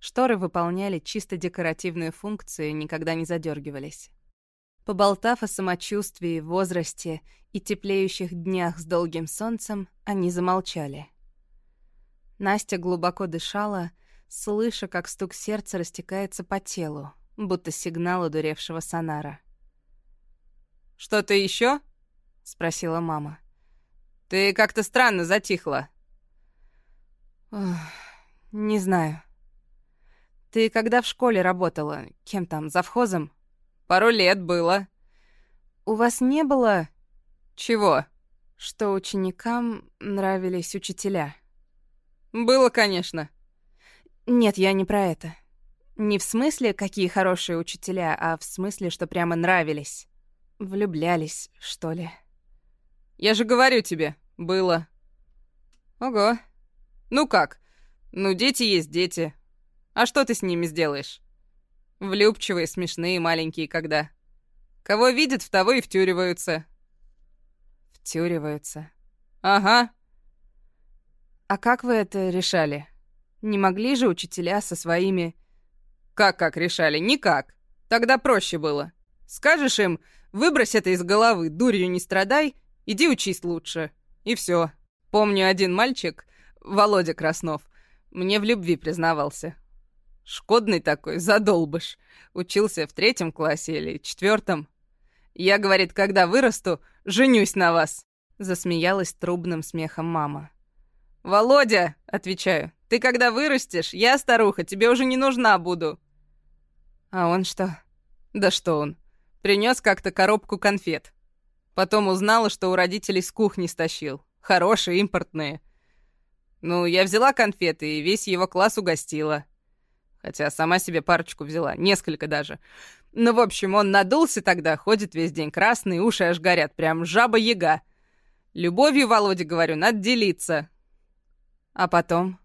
Шторы выполняли чисто декоративные функции, никогда не задергивались. Поболтав о самочувствии, возрасте и теплеющих днях с долгим солнцем, они замолчали. Настя глубоко дышала, слыша, как стук сердца растекается по телу, будто сигнал одуревшего сонара. «Что-то еще? спросила мама. Ты как-то странно затихла. Не знаю. Ты когда в школе работала? Кем там, завхозом? Пару лет было. У вас не было... Чего? Что ученикам нравились учителя. Было, конечно. Нет, я не про это. Не в смысле, какие хорошие учителя, а в смысле, что прямо нравились. Влюблялись, что ли. Я же говорю тебе, было. Ого. Ну как? Ну, дети есть дети. А что ты с ними сделаешь? Влюбчивые, смешные, маленькие когда. Кого видят, в того и втюриваются. Втюриваются. Ага. А как вы это решали? Не могли же учителя со своими... Как-как решали? Никак. Тогда проще было. Скажешь им, выбрось это из головы, дурью не страдай, Иди учись лучше. И все. Помню, один мальчик, Володя Краснов, мне в любви признавался. Шкодный такой, задолбыш. Учился в третьем классе или четвертом. Я, говорит, когда вырасту, женюсь на вас. Засмеялась трубным смехом мама. «Володя!» — отвечаю. «Ты когда вырастешь, я, старуха, тебе уже не нужна буду». А он что? Да что он? Принес как-то коробку конфет. Потом узнала, что у родителей с кухни стащил. Хорошие, импортные. Ну, я взяла конфеты и весь его класс угостила. Хотя сама себе парочку взяла, несколько даже. Ну, в общем, он надулся тогда, ходит весь день красный, уши аж горят, прям жаба-яга. Любовью, Володя, говорю, надо делиться. А потом?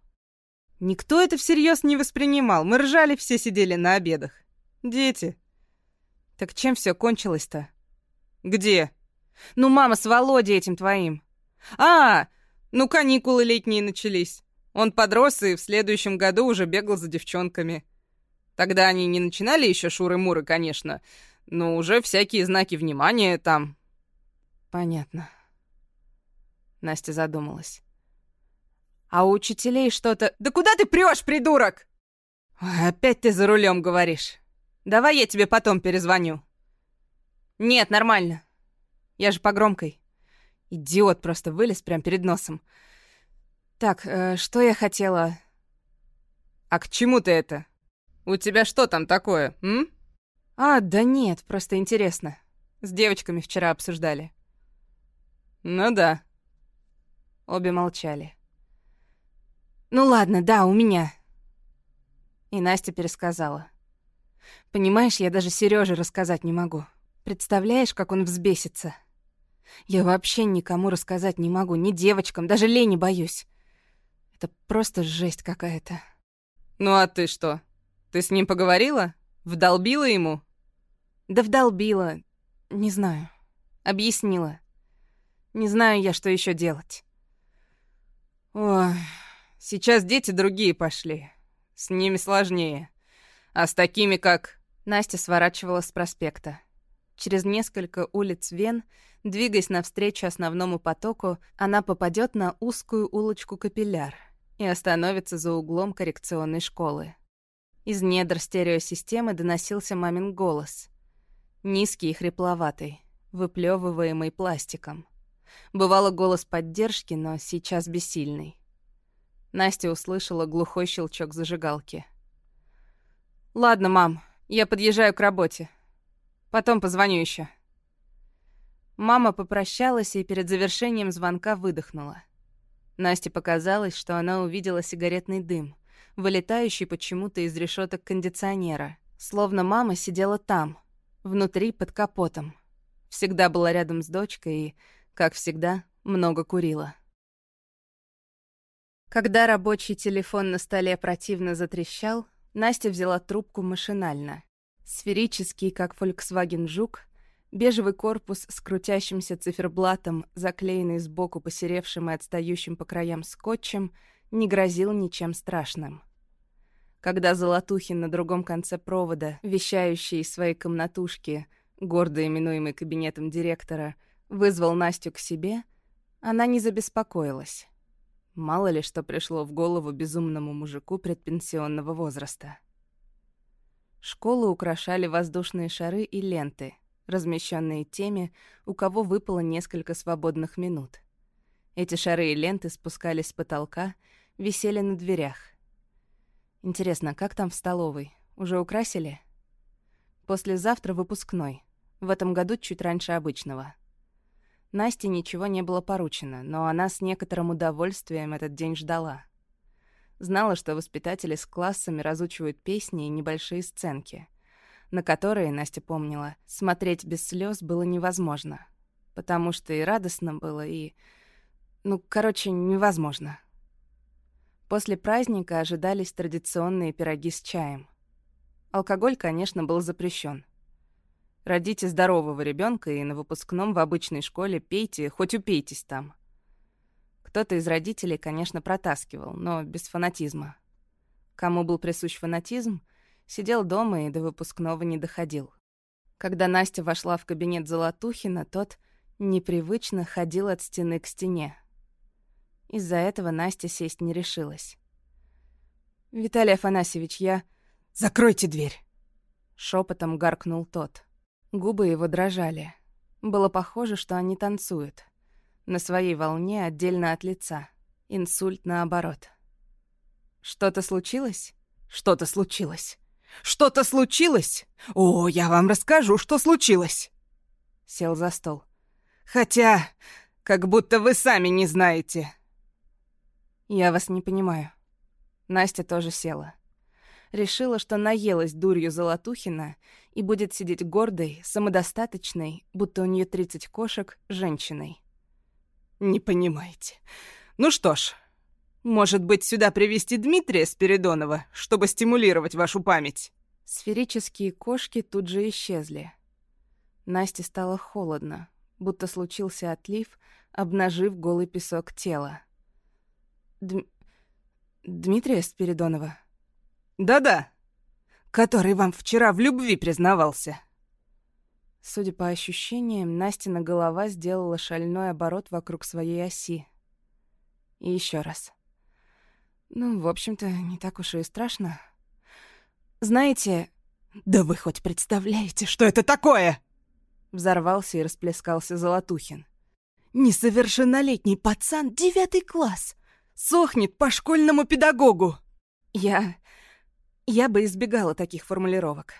Никто это всерьез не воспринимал. Мы ржали, все сидели на обедах. Дети. Так чем все кончилось-то? Где? Ну, мама с Володей этим твоим. А, ну каникулы летние начались. Он подрос и в следующем году уже бегал за девчонками. Тогда они не начинали еще шуры-муры, конечно, но уже всякие знаки внимания там. Понятно. Настя задумалась. А у учителей что-то... Да куда ты прешь, придурок? Ой, опять ты за рулем говоришь. Давай я тебе потом перезвоню. Нет, нормально. Я же по громкой. Идиот просто вылез прямо перед носом. Так, э, что я хотела... А к чему ты это? У тебя что там такое, м? А, да нет, просто интересно. С девочками вчера обсуждали. Ну да. Обе молчали. Ну ладно, да, у меня. И Настя пересказала. Понимаешь, я даже Сереже рассказать не могу. Представляешь, как он взбесится? Я вообще никому рассказать не могу, ни девочкам, даже Лене боюсь. Это просто жесть какая-то. Ну а ты что? Ты с ним поговорила? Вдолбила ему? Да вдолбила. Не знаю. Объяснила. Не знаю я, что еще делать. Ой, сейчас дети другие пошли. С ними сложнее. А с такими, как... Настя сворачивала с проспекта. Через несколько улиц Вен, двигаясь навстречу основному потоку, она попадет на узкую улочку Капилляр и остановится за углом коррекционной школы. Из недр стереосистемы доносился мамин голос. Низкий и хрипловатый, выплевываемый пластиком. Бывало голос поддержки, но сейчас бессильный. Настя услышала глухой щелчок зажигалки. «Ладно, мам, я подъезжаю к работе. Потом позвоню еще. Мама попрощалась и перед завершением звонка выдохнула. Насте показалось, что она увидела сигаретный дым, вылетающий почему-то из решеток кондиционера, словно мама сидела там, внутри под капотом. Всегда была рядом с дочкой и, как всегда, много курила. Когда рабочий телефон на столе противно затрещал, Настя взяла трубку машинально. Сферический, как Volkswagen Жук, бежевый корпус с крутящимся циферблатом, заклеенный сбоку посеревшим и отстающим по краям скотчем, не грозил ничем страшным. Когда Золотухин на другом конце провода, вещающий из своей комнатушки, гордо именуемый кабинетом директора, вызвал Настю к себе, она не забеспокоилась. Мало ли что пришло в голову безумному мужику предпенсионного возраста. Школу украшали воздушные шары и ленты, размещенные теми, у кого выпало несколько свободных минут. Эти шары и ленты спускались с потолка, висели на дверях. Интересно, как там в столовой? Уже украсили? Послезавтра выпускной. В этом году чуть раньше обычного. Насте ничего не было поручено, но она с некоторым удовольствием этот день ждала. Знала, что воспитатели с классами разучивают песни и небольшие сценки, на которые, Настя помнила, смотреть без слез было невозможно, потому что и радостно было, и... Ну, короче, невозможно. После праздника ожидались традиционные пироги с чаем. Алкоголь, конечно, был запрещен. Родите здорового ребенка и на выпускном в обычной школе пейте, хоть упейтесь там. Кто-то из родителей, конечно, протаскивал, но без фанатизма. Кому был присущ фанатизм, сидел дома и до выпускного не доходил. Когда Настя вошла в кабинет Золотухина, тот непривычно ходил от стены к стене. Из-за этого Настя сесть не решилась. «Виталий Афанасьевич, я...» «Закройте дверь!» Шепотом гаркнул тот. Губы его дрожали. Было похоже, что они танцуют. На своей волне отдельно от лица. Инсульт наоборот. «Что-то случилось?» «Что-то случилось!» «Что-то случилось? О, я вам расскажу, что случилось!» Сел за стол. «Хотя, как будто вы сами не знаете». «Я вас не понимаю». Настя тоже села решила, что наелась дурью Золотухина и будет сидеть гордой, самодостаточной, будто у нее 30 кошек, женщиной. Не понимаете. Ну что ж, может быть, сюда привести Дмитрия Спиридонова, чтобы стимулировать вашу память? Сферические кошки тут же исчезли. Насте стало холодно, будто случился отлив, обнажив голый песок тела. Дм... Дмитрия Спиридонова? Да-да, который вам вчера в любви признавался. Судя по ощущениям, Настина голова сделала шальной оборот вокруг своей оси. И еще раз. Ну, в общем-то, не так уж и страшно. Знаете... Да вы хоть представляете, что это такое? Взорвался и расплескался Золотухин. Несовершеннолетний пацан, девятый класс, сохнет по школьному педагогу. Я... Я бы избегала таких формулировок.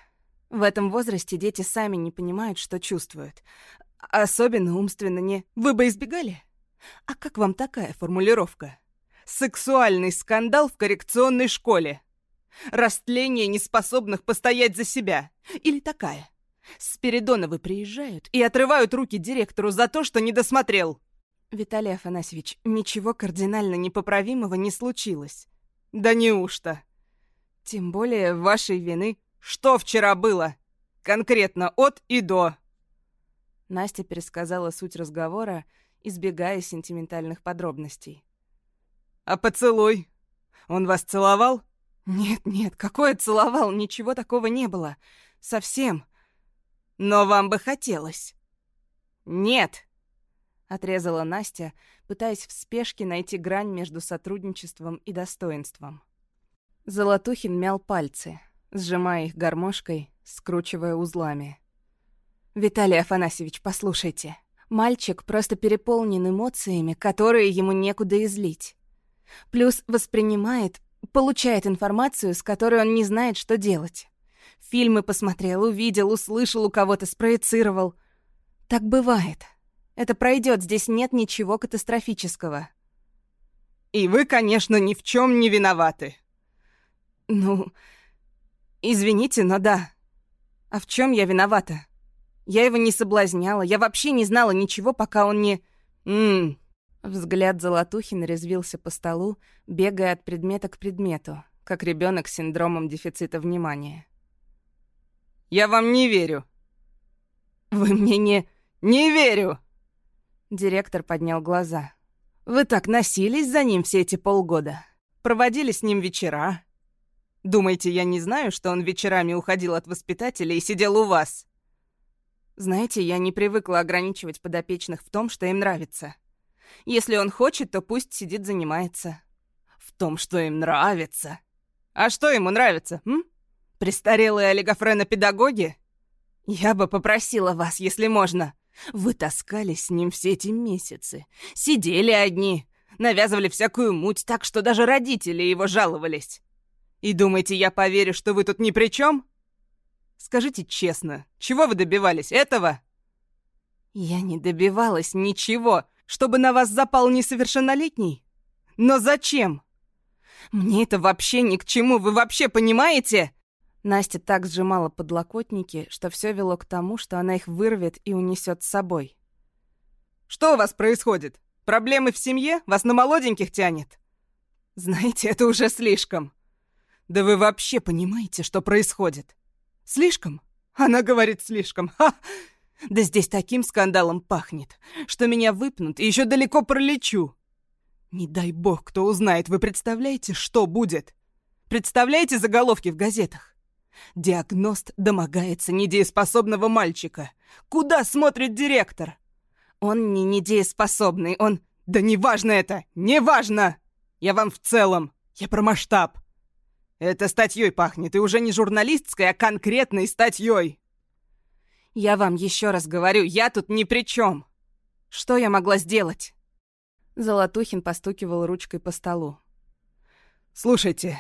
В этом возрасте дети сами не понимают, что чувствуют. Особенно умственно не... Вы бы избегали? А как вам такая формулировка? Сексуальный скандал в коррекционной школе. Растление неспособных постоять за себя. Или такая. Спиридоновы приезжают и отрывают руки директору за то, что не досмотрел. Виталий Афанасьевич, ничего кардинально непоправимого не случилось. Да неужто? Тем более вашей вины. Что вчера было? Конкретно от и до. Настя пересказала суть разговора, избегая сентиментальных подробностей. А поцелуй? Он вас целовал? Нет, нет, какое целовал? Ничего такого не было. Совсем. Но вам бы хотелось. Нет, отрезала Настя, пытаясь в спешке найти грань между сотрудничеством и достоинством. Золотухин мял пальцы, сжимая их гармошкой, скручивая узлами. «Виталий Афанасьевич, послушайте. Мальчик просто переполнен эмоциями, которые ему некуда излить. Плюс воспринимает, получает информацию, с которой он не знает, что делать. Фильмы посмотрел, увидел, услышал, у кого-то спроецировал. Так бывает. Это пройдет, здесь нет ничего катастрофического. И вы, конечно, ни в чем не виноваты. Ну, извините, но да. А в чем я виновата? Я его не соблазняла, я вообще не знала ничего, пока он не... Ммм... Взгляд Золотухина резвился по столу, бегая от предмета к предмету, как ребенок с синдромом дефицита внимания. Я вам не верю. Вы мне не... Не верю! Директор поднял глаза. Вы так носились за ним все эти полгода. Проводили с ним вечера. Думаете, я не знаю, что он вечерами уходил от воспитателя и сидел у вас? Знаете, я не привыкла ограничивать подопечных в том, что им нравится. Если он хочет, то пусть сидит занимается. В том, что им нравится. А что ему нравится, м? Престарелые олигофрена-педагоги? Я бы попросила вас, если можно. Вы таскались с ним все эти месяцы. Сидели одни. Навязывали всякую муть так, что даже родители его жаловались. И думаете, я поверю, что вы тут ни при чем? Скажите честно, чего вы добивались? Этого? Я не добивалась ничего, чтобы на вас запал несовершеннолетний. Но зачем? Мне это вообще ни к чему, вы вообще понимаете? Настя так сжимала подлокотники, что все вело к тому, что она их вырвет и унесет с собой. «Что у вас происходит? Проблемы в семье? Вас на молоденьких тянет?» «Знаете, это уже слишком». «Да вы вообще понимаете, что происходит?» «Слишком?» Она говорит «слишком». Ха! Да здесь таким скандалом пахнет, что меня выпнут и еще далеко пролечу. Не дай бог, кто узнает, вы представляете, что будет? Представляете заголовки в газетах? Диагност домогается недееспособного мальчика. Куда смотрит директор? Он не недееспособный, он... Да неважно это! Неважно! Я вам в целом. Я про масштаб. Это статьей пахнет, и уже не журналистской, а конкретной статьей. Я вам еще раз говорю, я тут ни при чем. Что я могла сделать? Золотухин постукивал ручкой по столу. Слушайте,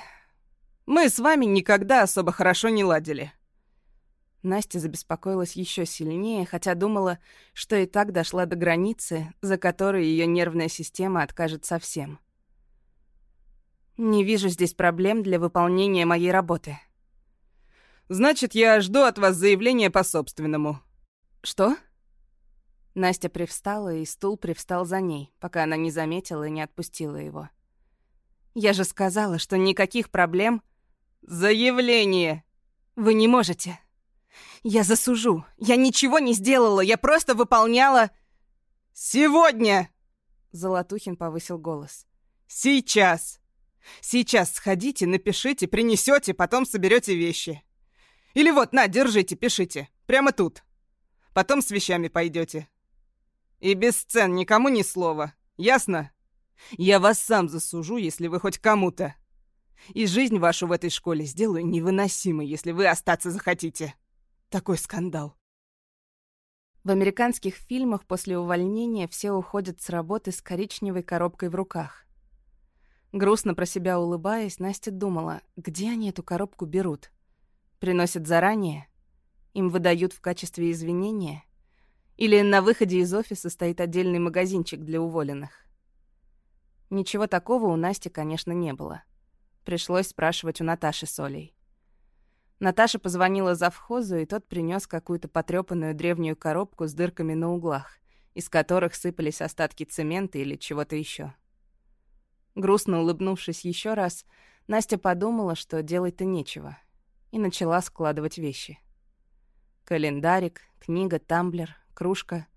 мы с вами никогда особо хорошо не ладили». Настя забеспокоилась еще сильнее, хотя думала, что и так дошла до границы, за которой ее нервная система откажет совсем. «Не вижу здесь проблем для выполнения моей работы». «Значит, я жду от вас заявления по собственному». «Что?» Настя привстала, и стул привстал за ней, пока она не заметила и не отпустила его. «Я же сказала, что никаких проблем...» «Заявление!» «Вы не можете!» «Я засужу! Я ничего не сделала! Я просто выполняла...» «Сегодня!» Золотухин повысил голос. «Сейчас! Сейчас сходите, напишите, принесете, потом соберете вещи. Или вот, на, держите, пишите. Прямо тут. Потом с вещами пойдете. И без сцен никому ни слова. Ясно? Я вас сам засужу, если вы хоть кому-то. И жизнь вашу в этой школе сделаю невыносимой, если вы остаться захотите. Такой скандал. В американских фильмах после увольнения все уходят с работы с коричневой коробкой в руках. Грустно про себя улыбаясь, Настя думала, где они эту коробку берут. Приносят заранее? Им выдают в качестве извинения? Или на выходе из офиса стоит отдельный магазинчик для уволенных? Ничего такого у Насти, конечно, не было. Пришлось спрашивать у Наташи с Олей. Наташа позвонила завхозу, и тот принес какую-то потрёпанную древнюю коробку с дырками на углах, из которых сыпались остатки цемента или чего-то еще. Грустно улыбнувшись еще раз, Настя подумала, что делать-то нечего, и начала складывать вещи. Календарик, книга, тамблер, кружка,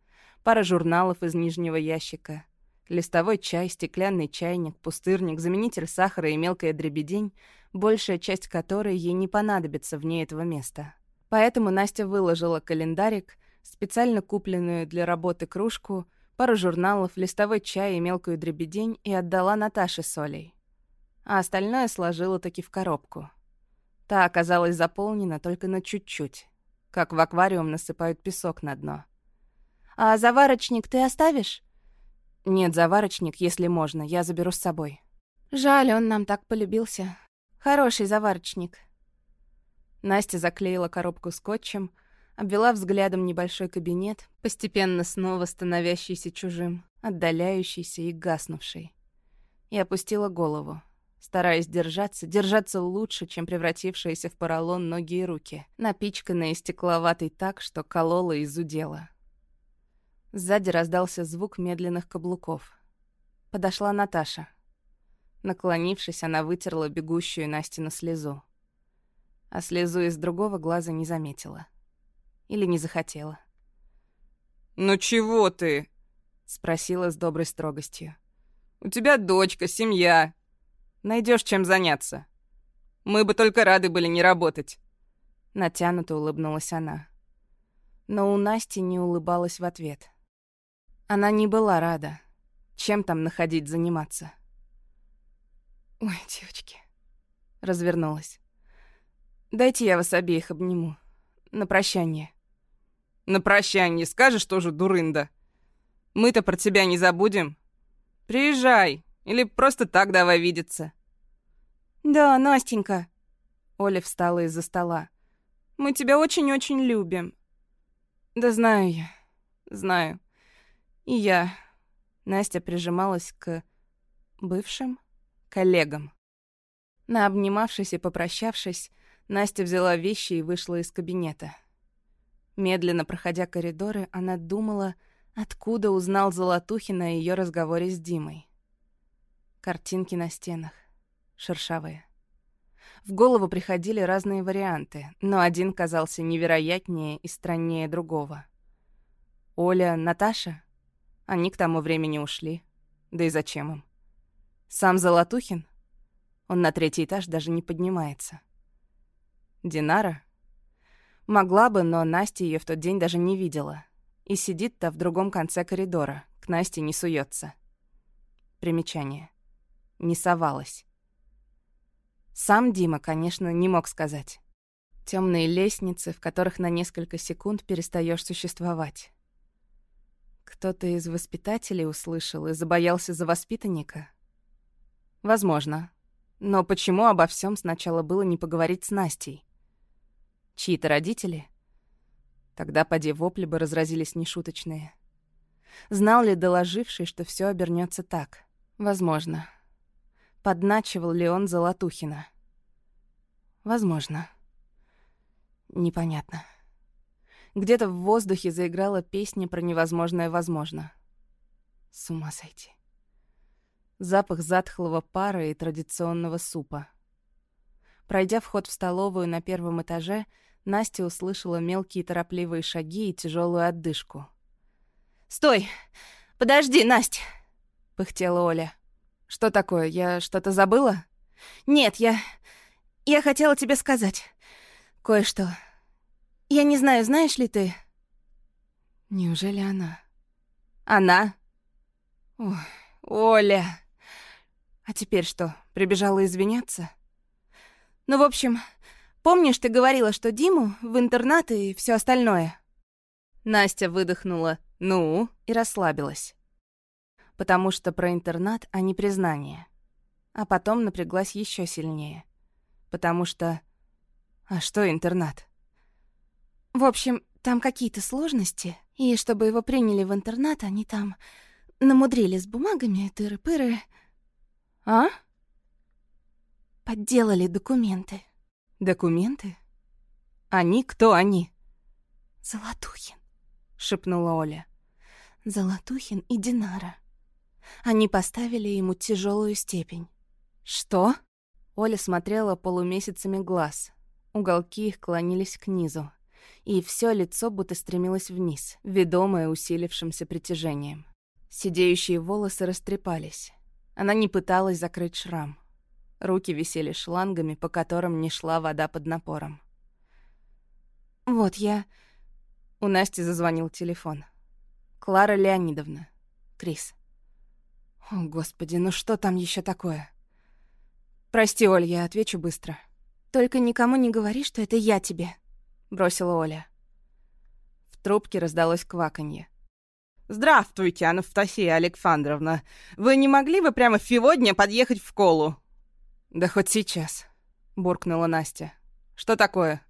пара журналов из нижнего ящика, листовой чай, стеклянный чайник, пустырник, заменитель сахара и мелкая дребедень, большая часть которой ей не понадобится вне этого места. Поэтому Настя выложила календарик, специально купленную для работы кружку, пару журналов, листовой чай и мелкую дребедень и отдала Наташе с. А остальное сложила таки в коробку. Та оказалась заполнена только на чуть-чуть, как в аквариум насыпают песок на дно. «А заварочник ты оставишь?» «Нет, заварочник, если можно, я заберу с собой». «Жаль, он нам так полюбился. Хороший заварочник». Настя заклеила коробку скотчем, обвела взглядом небольшой кабинет, постепенно снова становящийся чужим, отдаляющийся и гаснувший. И опустила голову, стараясь держаться, держаться лучше, чем превратившиеся в поролон ноги и руки, напичканные стекловатой так, что колола и зудела. Сзади раздался звук медленных каблуков. Подошла Наташа. Наклонившись, она вытерла бегущую Настину слезу. А слезу из другого глаза не заметила. Или не захотела. «Ну чего ты?» — спросила с доброй строгостью. «У тебя дочка, семья. Найдешь чем заняться. Мы бы только рады были не работать». Натянуто улыбнулась она. Но у Насти не улыбалась в ответ. Она не была рада. Чем там находить заниматься? «Ой, девочки», — развернулась. «Дайте я вас обеих обниму. На прощание». «На прощание скажешь тоже, дурында? Мы-то про тебя не забудем. Приезжай, или просто так давай видеться». «Да, Настенька». Оля встала из-за стола. «Мы тебя очень-очень любим». «Да знаю я, знаю». И я. Настя прижималась к бывшим коллегам. Наобнимавшись и попрощавшись, Настя взяла вещи и вышла из кабинета. Медленно проходя коридоры, она думала, откуда узнал Золотухин о ее разговоре с Димой. Картинки на стенах. Шершавые. В голову приходили разные варианты, но один казался невероятнее и страннее другого. Оля, Наташа? Они к тому времени ушли. Да и зачем им? Сам Золотухин? Он на третий этаж даже не поднимается. Динара? Могла бы, но Настя ее в тот день даже не видела. И сидит-то в другом конце коридора, к Насте не суется. Примечание. Не совалась. Сам Дима, конечно, не мог сказать. Темные лестницы, в которых на несколько секунд перестаешь существовать. Кто-то из воспитателей услышал и забоялся за воспитанника? Возможно. Но почему обо всем сначала было не поговорить с Настей? Чьи-то родители? Тогда поди вопли бы разразились нешуточные. Знал ли доложивший, что все обернется так? Возможно. Подначивал ли он Где-то в воздухе заиграла песня про невозможное возможно. С ума сойти. Запах затхлого пара и традиционного супа. Пройдя вход в столовую на первом этаже, Настя услышала мелкие торопливые шаги и тяжелую отдышку. «Стой! Подожди, Настя!» — пыхтела Оля. «Что такое? Я что-то забыла?» «Нет, я... я хотела тебе сказать кое-что. Я не знаю, знаешь ли ты...» «Неужели она?» «Она?» «Ой, Оля!» «А теперь что, прибежала извиняться?» «Ну, в общем, помнишь, ты говорила, что Диму в интернат и все остальное?» Настя выдохнула «ну» и расслабилась. Потому что про интернат, а не признание. А потом напряглась еще сильнее. Потому что... А что интернат? В общем, там какие-то сложности, и чтобы его приняли в интернат, они там намудрили с бумагами, тыры-пыры. А? Подделали документы. Документы? Они? Кто они? Золотухин, шепнула Оля. Золотухин и Динара. Они поставили ему тяжелую степень. Что? Оля смотрела полумесяцами глаз. Уголки их клонились к низу, и все лицо будто стремилось вниз, ведомое усилившимся притяжением. Сидеющие волосы растрепались. Она не пыталась закрыть шрам. Руки висели шлангами, по которым не шла вода под напором. «Вот я...» У Насти зазвонил телефон. «Клара Леонидовна. Крис». «О, Господи, ну что там еще такое?» «Прости, Оль, я отвечу быстро». «Только никому не говори, что это я тебе», — бросила Оля. В трубке раздалось кваканье. «Здравствуйте, Анастасия Александровна. Вы не могли бы прямо сегодня подъехать в школу?» «Да хоть сейчас», — буркнула Настя. «Что такое?»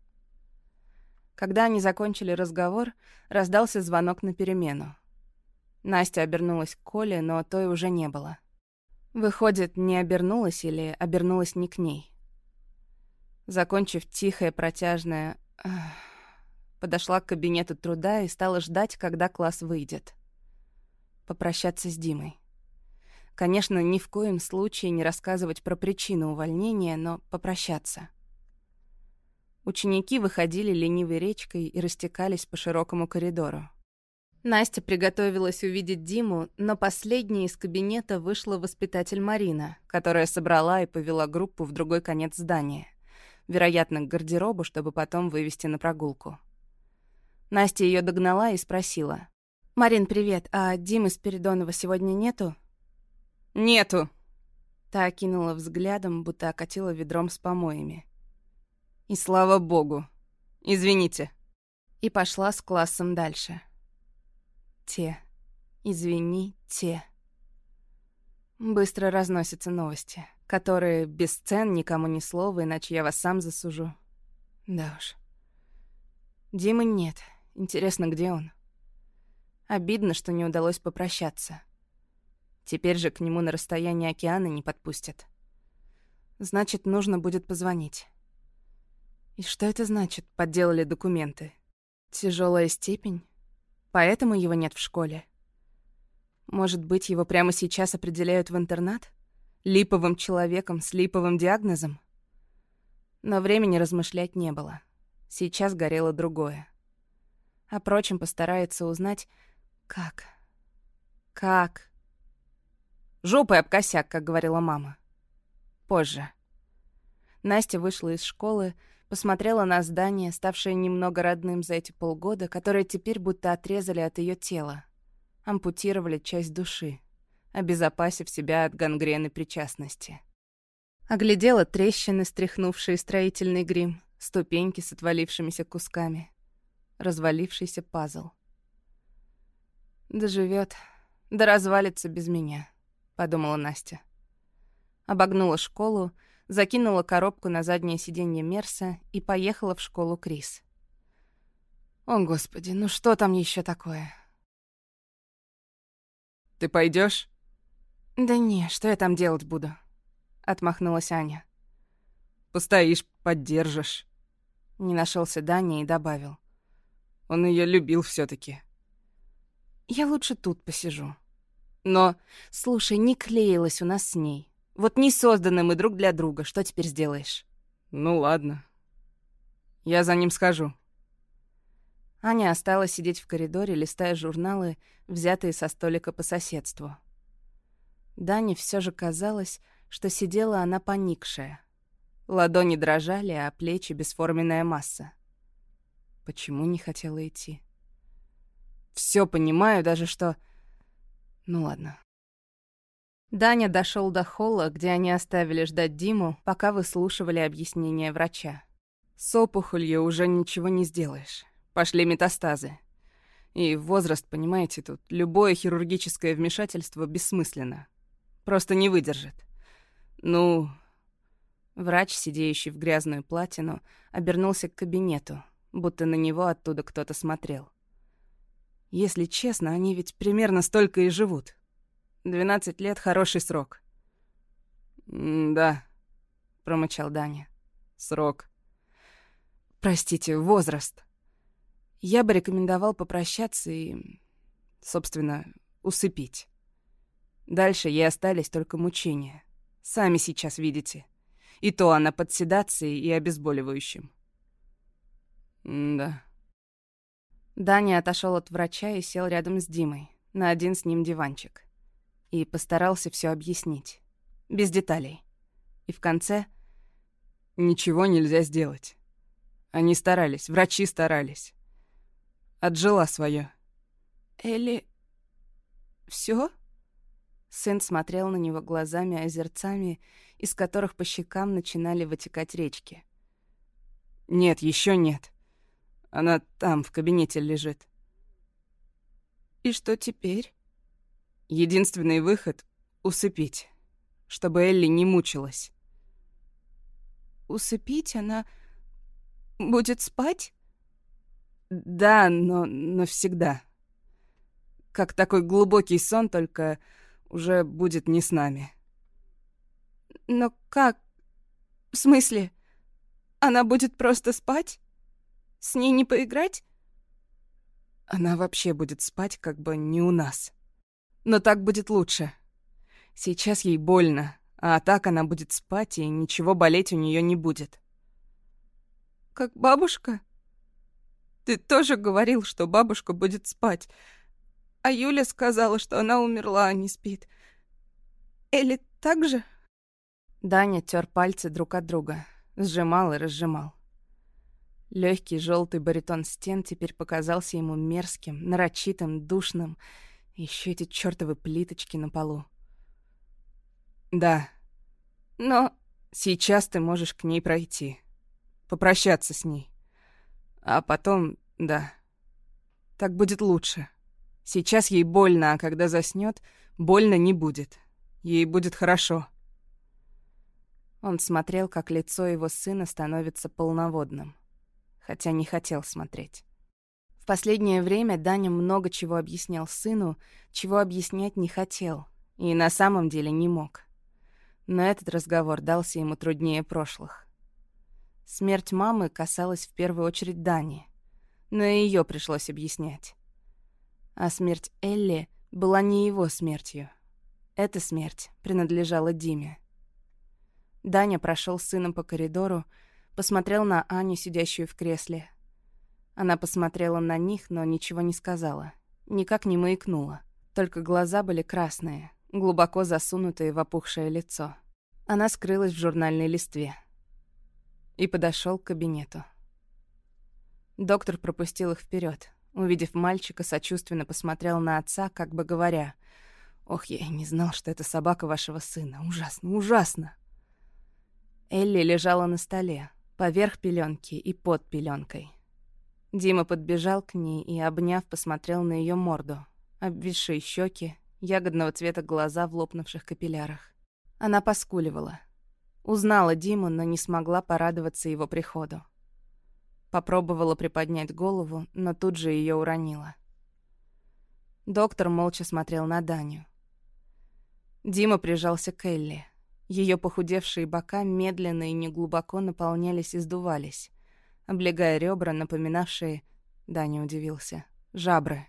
Когда они закончили разговор, раздался звонок на перемену. Настя обернулась к Коле, но той уже не было. Выходит, не обернулась или обернулась не к ней. Закончив тихое, протяжное... Подошла к кабинету труда и стала ждать, когда класс выйдет. Попрощаться с Димой. Конечно, ни в коем случае не рассказывать про причину увольнения, но попрощаться. Ученики выходили ленивой речкой и растекались по широкому коридору. Настя приготовилась увидеть Диму, но последней из кабинета вышла воспитатель Марина, которая собрала и повела группу в другой конец здания. Вероятно, к гардеробу, чтобы потом вывести на прогулку. Настя ее догнала и спросила. «Марин, привет, а Димы Спиридонова сегодня нету?» «Нету». Та окинула взглядом, будто окатила ведром с помоями. «И слава богу. Извините». И пошла с классом дальше. Те. Извини, те. Быстро разносятся новости, которые без цен никому ни слова, иначе я вас сам засужу. Да уж. Димы нет. Интересно, где он? Обидно, что не удалось попрощаться. Теперь же к нему на расстоянии океана не подпустят. Значит, нужно будет позвонить. И что это значит, подделали документы? Тяжелая степень? Поэтому его нет в школе? Может быть, его прямо сейчас определяют в интернат? Липовым человеком с липовым диагнозом? Но времени размышлять не было. Сейчас горело другое. А прочим постарается узнать, как. Как Жопой об косяк, как говорила мама. Позже. Настя вышла из школы, посмотрела на здание, ставшее немного родным за эти полгода, которое теперь будто отрезали от ее тела. Ампутировали часть души, обезопасив себя от гангрены причастности. Оглядела трещины, стряхнувшие строительный грим, ступеньки с отвалившимися кусками, развалившийся пазл. Доживет, да развалится без меня подумала Настя. Обогнула школу, закинула коробку на заднее сиденье Мерса и поехала в школу Крис. О, господи, ну что там еще такое? Ты пойдешь? Да не, что я там делать буду? Отмахнулась Аня. Постоишь, поддержишь. Не нашелся Даня и добавил. Он ее любил все таки Я лучше тут посижу. Но, слушай, не клеилась у нас с ней. Вот не созданы мы друг для друга. Что теперь сделаешь? Ну ладно. Я за ним схожу. Аня осталась сидеть в коридоре, листая журналы, взятые со столика по соседству. Дане все же казалось, что сидела она поникшая. Ладони дрожали, а плечи — бесформенная масса. Почему не хотела идти? Все понимаю, даже что... Ну ладно. Даня дошел до холла, где они оставили ждать Диму, пока выслушивали объяснение врача. С опухолью уже ничего не сделаешь. Пошли метастазы. И возраст, понимаете, тут любое хирургическое вмешательство бессмысленно. Просто не выдержит. Ну... Врач, сидеющий в грязную платину, обернулся к кабинету, будто на него оттуда кто-то смотрел. Если честно, они ведь примерно столько и живут. 12 лет — хороший срок. «Да», — промычал Даня. «Срок». «Простите, возраст. Я бы рекомендовал попрощаться и, собственно, усыпить. Дальше ей остались только мучения. Сами сейчас видите. И то она под седацией и обезболивающим». «Да». Даня отошел от врача и сел рядом с Димой, на один с ним диванчик и постарался все объяснить. Без деталей. И в конце... Ничего нельзя сделать. Они старались, врачи старались. Отжила свое. Элли... все? Сын смотрел на него глазами-озерцами, из которых по щекам начинали вытекать речки. «Нет, еще нет. Она там, в кабинете лежит». «И что теперь?» Единственный выход — усыпить, чтобы Элли не мучилась. Усыпить она будет спать? Да, но навсегда. Как такой глубокий сон, только уже будет не с нами. Но как? В смысле? Она будет просто спать? С ней не поиграть? Она вообще будет спать как бы не у нас. Но так будет лучше. Сейчас ей больно, а так она будет спать, и ничего болеть у нее не будет. Как бабушка? Ты тоже говорил, что бабушка будет спать. А Юля сказала, что она умерла, а не спит. Элли так же? Даня тер пальцы друг от друга, сжимал и разжимал. Легкий желтый баритон стен теперь показался ему мерзким, нарочитым, душным, еще эти чертовы плиточки на полу. Да. Но сейчас ты можешь к ней пройти. Попрощаться с ней. А потом, да. Так будет лучше. Сейчас ей больно, а когда заснет, больно не будет. Ей будет хорошо. Он смотрел, как лицо его сына становится полноводным. Хотя не хотел смотреть последнее время Даня много чего объяснял сыну, чего объяснять не хотел, и на самом деле не мог. Но этот разговор дался ему труднее прошлых. Смерть мамы касалась в первую очередь Дани, но ее пришлось объяснять. А смерть Элли была не его смертью. Эта смерть принадлежала Диме. Даня прошел с сыном по коридору, посмотрел на Аню, сидящую в кресле, она посмотрела на них, но ничего не сказала. Никак не маякнула. Только глаза были красные, глубоко засунутые в опухшее лицо. Она скрылась в журнальной листве. И подошел к кабинету. Доктор пропустил их вперед. Увидев мальчика, сочувственно посмотрел на отца, как бы говоря, «Ох, я и не знал, что это собака вашего сына. Ужасно, ужасно!» Элли лежала на столе, поверх пеленки и под пеленкой. Дима подбежал к ней и, обняв, посмотрел на ее морду. Обвисшие щеки, ягодного цвета глаза в лопнувших капиллярах. Она поскуливала. Узнала Диму, но не смогла порадоваться его приходу. Попробовала приподнять голову, но тут же ее уронила. Доктор молча смотрел на Даню. Дима прижался к Элли. Ее похудевшие бока медленно и неглубоко наполнялись и сдувались облегая ребра, напоминавшие Даня удивился. «Жабры».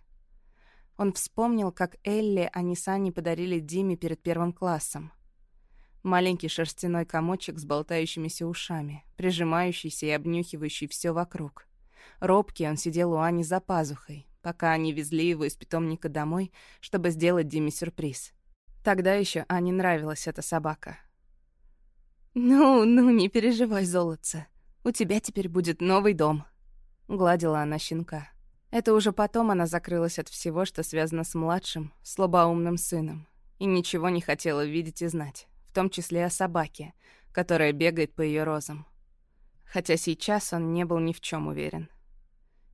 Он вспомнил, как Элли они с Аней подарили Диме перед первым классом. Маленький шерстяной комочек с болтающимися ушами, прижимающийся и обнюхивающий все вокруг. Робкий он сидел у Ани за пазухой, пока они везли его из питомника домой, чтобы сделать Диме сюрприз. Тогда еще Ане нравилась эта собака. «Ну, ну, не переживай, золотце. У тебя теперь будет новый дом», — гладила она щенка. Это уже потом она закрылась от всего, что связано с младшим, слабоумным сыном, и ничего не хотела видеть и знать, в том числе о собаке, которая бегает по ее розам. Хотя сейчас он не был ни в чем уверен.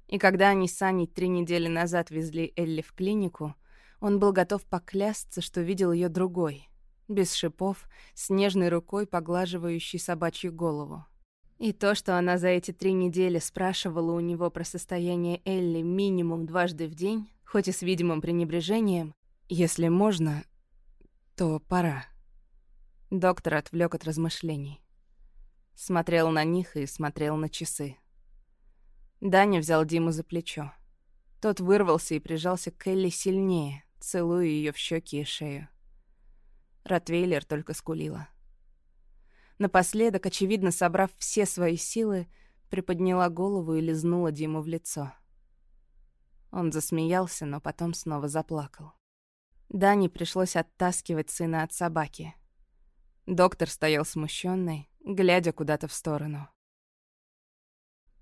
И когда они с Аней три недели назад везли Элли в клинику, он был готов поклясться, что видел ее другой, без шипов, с нежной рукой поглаживающей собачью голову. И то, что она за эти три недели спрашивала у него про состояние Элли минимум дважды в день, хоть и с видимым пренебрежением, если можно, то пора. Доктор отвлек от размышлений. Смотрел на них и смотрел на часы. Даня взял Диму за плечо. Тот вырвался и прижался к Элли сильнее, целуя ее в щеки и шею. Ротвейлер только скулила. Напоследок, очевидно, собрав все свои силы, приподняла голову и лизнула Диму в лицо. Он засмеялся, но потом снова заплакал. Дане пришлось оттаскивать сына от собаки. Доктор стоял смущенный, глядя куда-то в сторону.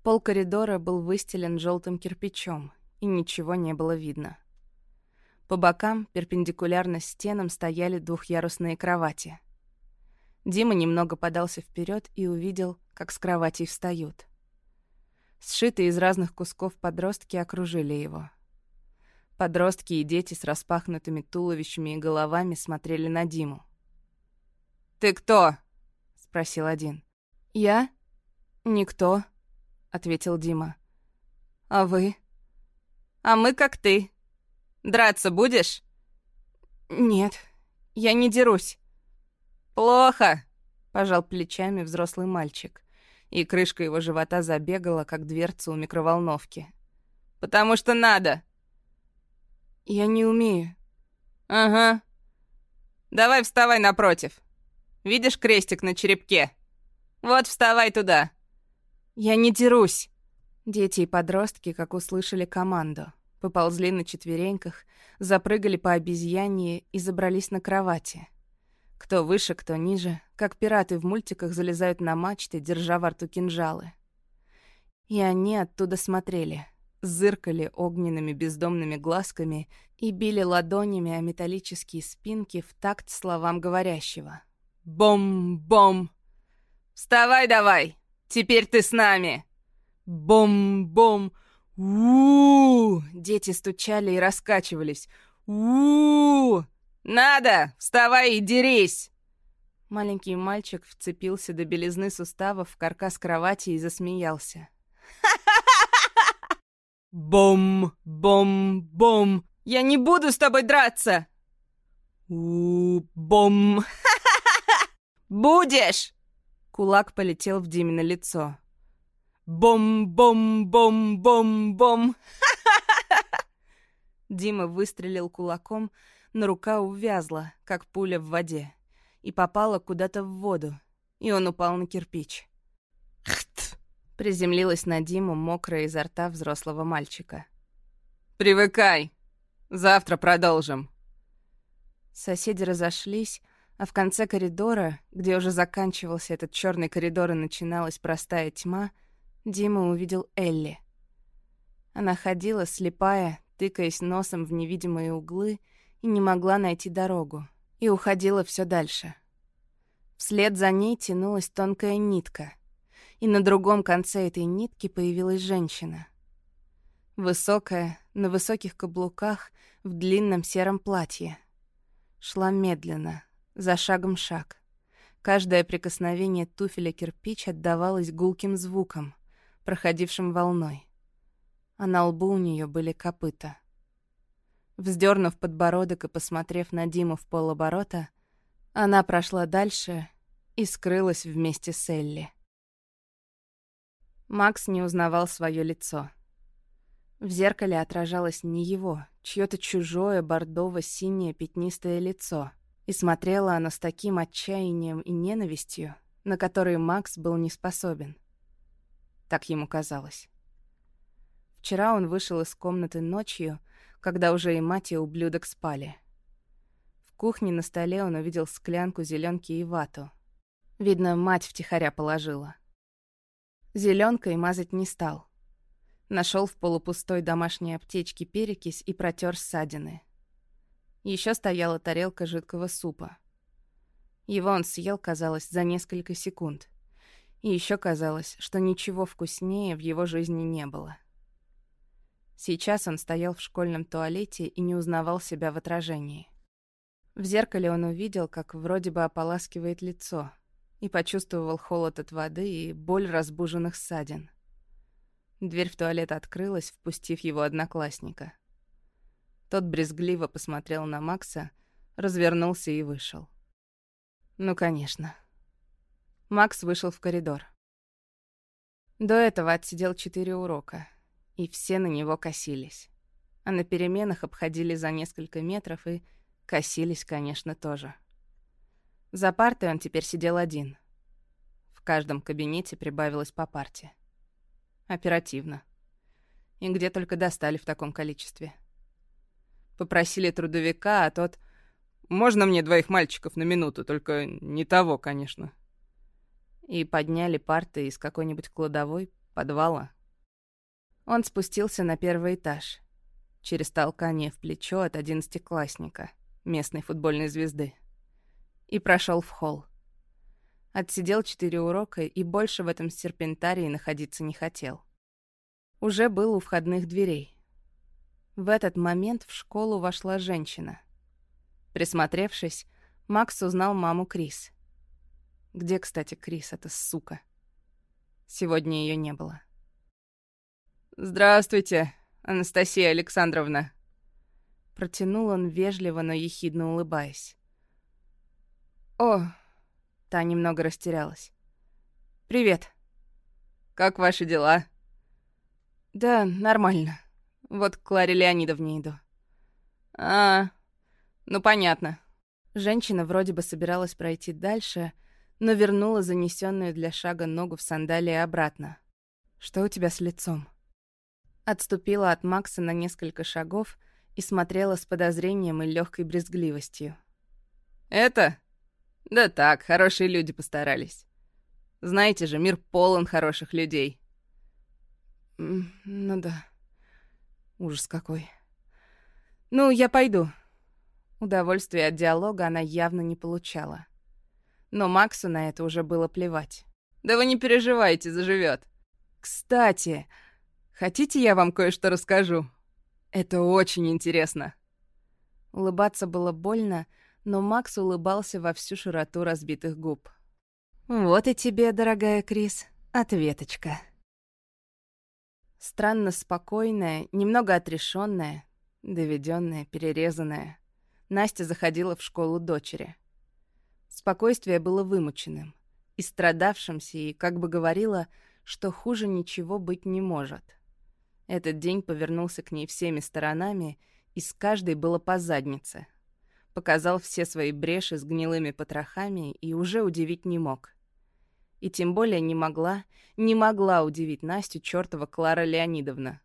Пол коридора был выстелен желтым кирпичом, и ничего не было видно. По бокам, перпендикулярно стенам, стояли двухъярусные кровати. Дима немного подался вперед и увидел, как с кроватей встают. Сшитые из разных кусков подростки окружили его. Подростки и дети с распахнутыми туловищами и головами смотрели на Диму. «Ты кто?» — спросил один. «Я? Никто», — ответил Дима. «А вы?» «А мы как ты. Драться будешь?» «Нет, я не дерусь». «Плохо», — пожал плечами взрослый мальчик, и крышка его живота забегала, как дверца у микроволновки. «Потому что надо». «Я не умею». «Ага. Давай вставай напротив. Видишь крестик на черепке? Вот вставай туда». «Я не дерусь». Дети и подростки, как услышали команду, поползли на четвереньках, запрыгали по обезьянье и забрались на кровати — кто выше, кто ниже, как пираты в мультиках залезают на мачты, держа во рту кинжалы. И они оттуда смотрели, зыркали огненными бездомными глазками и били ладонями о металлические спинки в такт словам говорящего. «Бом-бом!» «Вставай давай! Теперь ты с нами!» «Бом-бом!» у, Дети стучали и раскачивались. у, «Надо! Вставай и дерись!» Маленький мальчик вцепился до белизны суставов в каркас кровати и засмеялся. «Бом-бом-бом! Я не буду с тобой драться!» «У-бом!» [LAUGHS] «Будешь!» Кулак полетел в Димино лицо. «Бом-бом-бом-бом-бом!» [LAUGHS] Дима выстрелил кулаком, но рука увязла, как пуля в воде, и попала куда-то в воду, и он упал на кирпич. Хт! Приземлилась на Диму, мокрая изо рта взрослого мальчика. «Привыкай! Завтра продолжим!» Соседи разошлись, а в конце коридора, где уже заканчивался этот черный коридор и начиналась простая тьма, Дима увидел Элли. Она ходила, слепая, тыкаясь носом в невидимые углы, и не могла найти дорогу, и уходила все дальше. Вслед за ней тянулась тонкая нитка, и на другом конце этой нитки появилась женщина. Высокая, на высоких каблуках, в длинном сером платье. Шла медленно, за шагом шаг. Каждое прикосновение туфеля кирпич отдавалось гулким звуком, проходившим волной. А на лбу у нее были копыта. Вздернув подбородок и посмотрев на Диму в полоборота, она прошла дальше и скрылась вместе с Элли. Макс не узнавал свое лицо. В зеркале отражалось не его, чьё-то чужое бордово-синее пятнистое лицо. И смотрела она с таким отчаянием и ненавистью, на которые Макс был не способен. Так ему казалось. Вчера он вышел из комнаты ночью, когда уже и мать, и ублюдок спали. В кухне на столе он увидел склянку зеленки и вату. Видно, мать втихаря положила. Зеленкой мазать не стал. Нашел в полупустой домашней аптечке перекись и протер ссадины. Еще стояла тарелка жидкого супа. Его он съел, казалось, за несколько секунд. И еще казалось, что ничего вкуснее в его жизни не было. Сейчас он стоял в школьном туалете и не узнавал себя в отражении. В зеркале он увидел, как вроде бы ополаскивает лицо, и почувствовал холод от воды и боль разбуженных ссадин. Дверь в туалет открылась, впустив его одноклассника. Тот брезгливо посмотрел на Макса, развернулся и вышел. Ну, конечно. Макс вышел в коридор. До этого отсидел четыре урока, и все на него косились. А на переменах обходили за несколько метров и косились, конечно, тоже. За партой он теперь сидел один. В каждом кабинете прибавилось по парте. Оперативно. И где только достали в таком количестве. Попросили трудовика, а тот можно мне двоих мальчиков на минуту, только не того, конечно. И подняли парты из какой-нибудь кладовой, подвала. Он спустился на первый этаж. Через толкание в плечо от одиннадцатиклассника, местной футбольной звезды. И прошел в холл. Отсидел четыре урока и больше в этом серпентарии находиться не хотел. Уже был у входных дверей. В этот момент в школу вошла женщина. Присмотревшись, Макс узнал маму Крис. Где, кстати, Крис, эта сука? Сегодня ее не было. «Здравствуйте, Анастасия Александровна!» Протянул он вежливо, но ехидно улыбаясь. «О!» Та немного растерялась. «Привет!» «Как ваши дела?» «Да, нормально. Вот к Кларе Леонидовне иду». «А, ну, понятно. Женщина вроде бы собиралась пройти дальше, но вернула занесенную для шага ногу в сандалии обратно. «Что у тебя с лицом?» Отступила от Макса на несколько шагов и смотрела с подозрением и легкой брезгливостью. «Это? Да так, хорошие люди постарались. Знаете же, мир полон хороших людей». «Ну да. Ужас какой. Ну, я пойду. Удовольствия от диалога она явно не получала. Но Максу на это уже было плевать. «Да вы не переживайте, заживет. Кстати, хотите я вам кое-что расскажу? Это очень интересно». Улыбаться было больно, но Макс улыбался во всю широту разбитых губ. «Вот и тебе, дорогая Крис, ответочка». Странно спокойная, немного отрешенная, доведенная, перерезанная. Настя заходила в школу дочери. Спокойствие было вымученным, и страдавшимся, и как бы говорила, что хуже ничего быть не может. Этот день повернулся к ней всеми сторонами, и с каждой было по заднице. Показал все свои бреши с гнилыми потрохами и уже удивить не мог. И тем более не могла, не могла удивить Настю чертова Клара Леонидовна.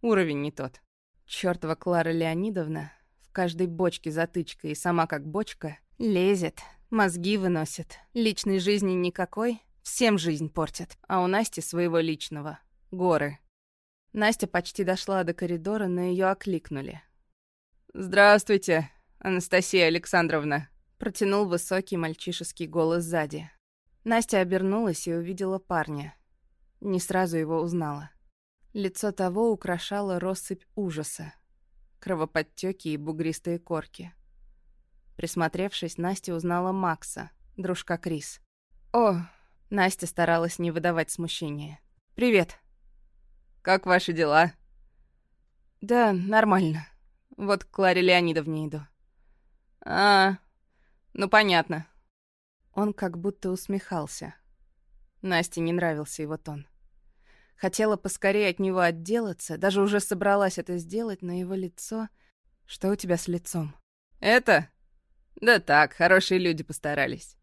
Уровень не тот. Чертова Клара Леонидовна каждой бочке затычка и сама как бочка, лезет, мозги выносит. Личной жизни никакой, всем жизнь портят. А у Насти своего личного — горы. Настя почти дошла до коридора, но ее окликнули. «Здравствуйте, Анастасия Александровна», — протянул высокий мальчишеский голос сзади. Настя обернулась и увидела парня. Не сразу его узнала. Лицо того украшало россыпь ужаса кровоподтеки и бугристые корки. Присмотревшись, Настя узнала Макса, дружка Крис. «О!» — Настя старалась не выдавать смущения. «Привет!» «Как ваши дела?» «Да, нормально. Вот к Кларе Леонидовне иду». «А, ну понятно». Он как будто усмехался. Насте не нравился его тон. Хотела поскорее от него отделаться, даже уже собралась это сделать, но его лицо... Что у тебя с лицом? Это? Да так, хорошие люди постарались.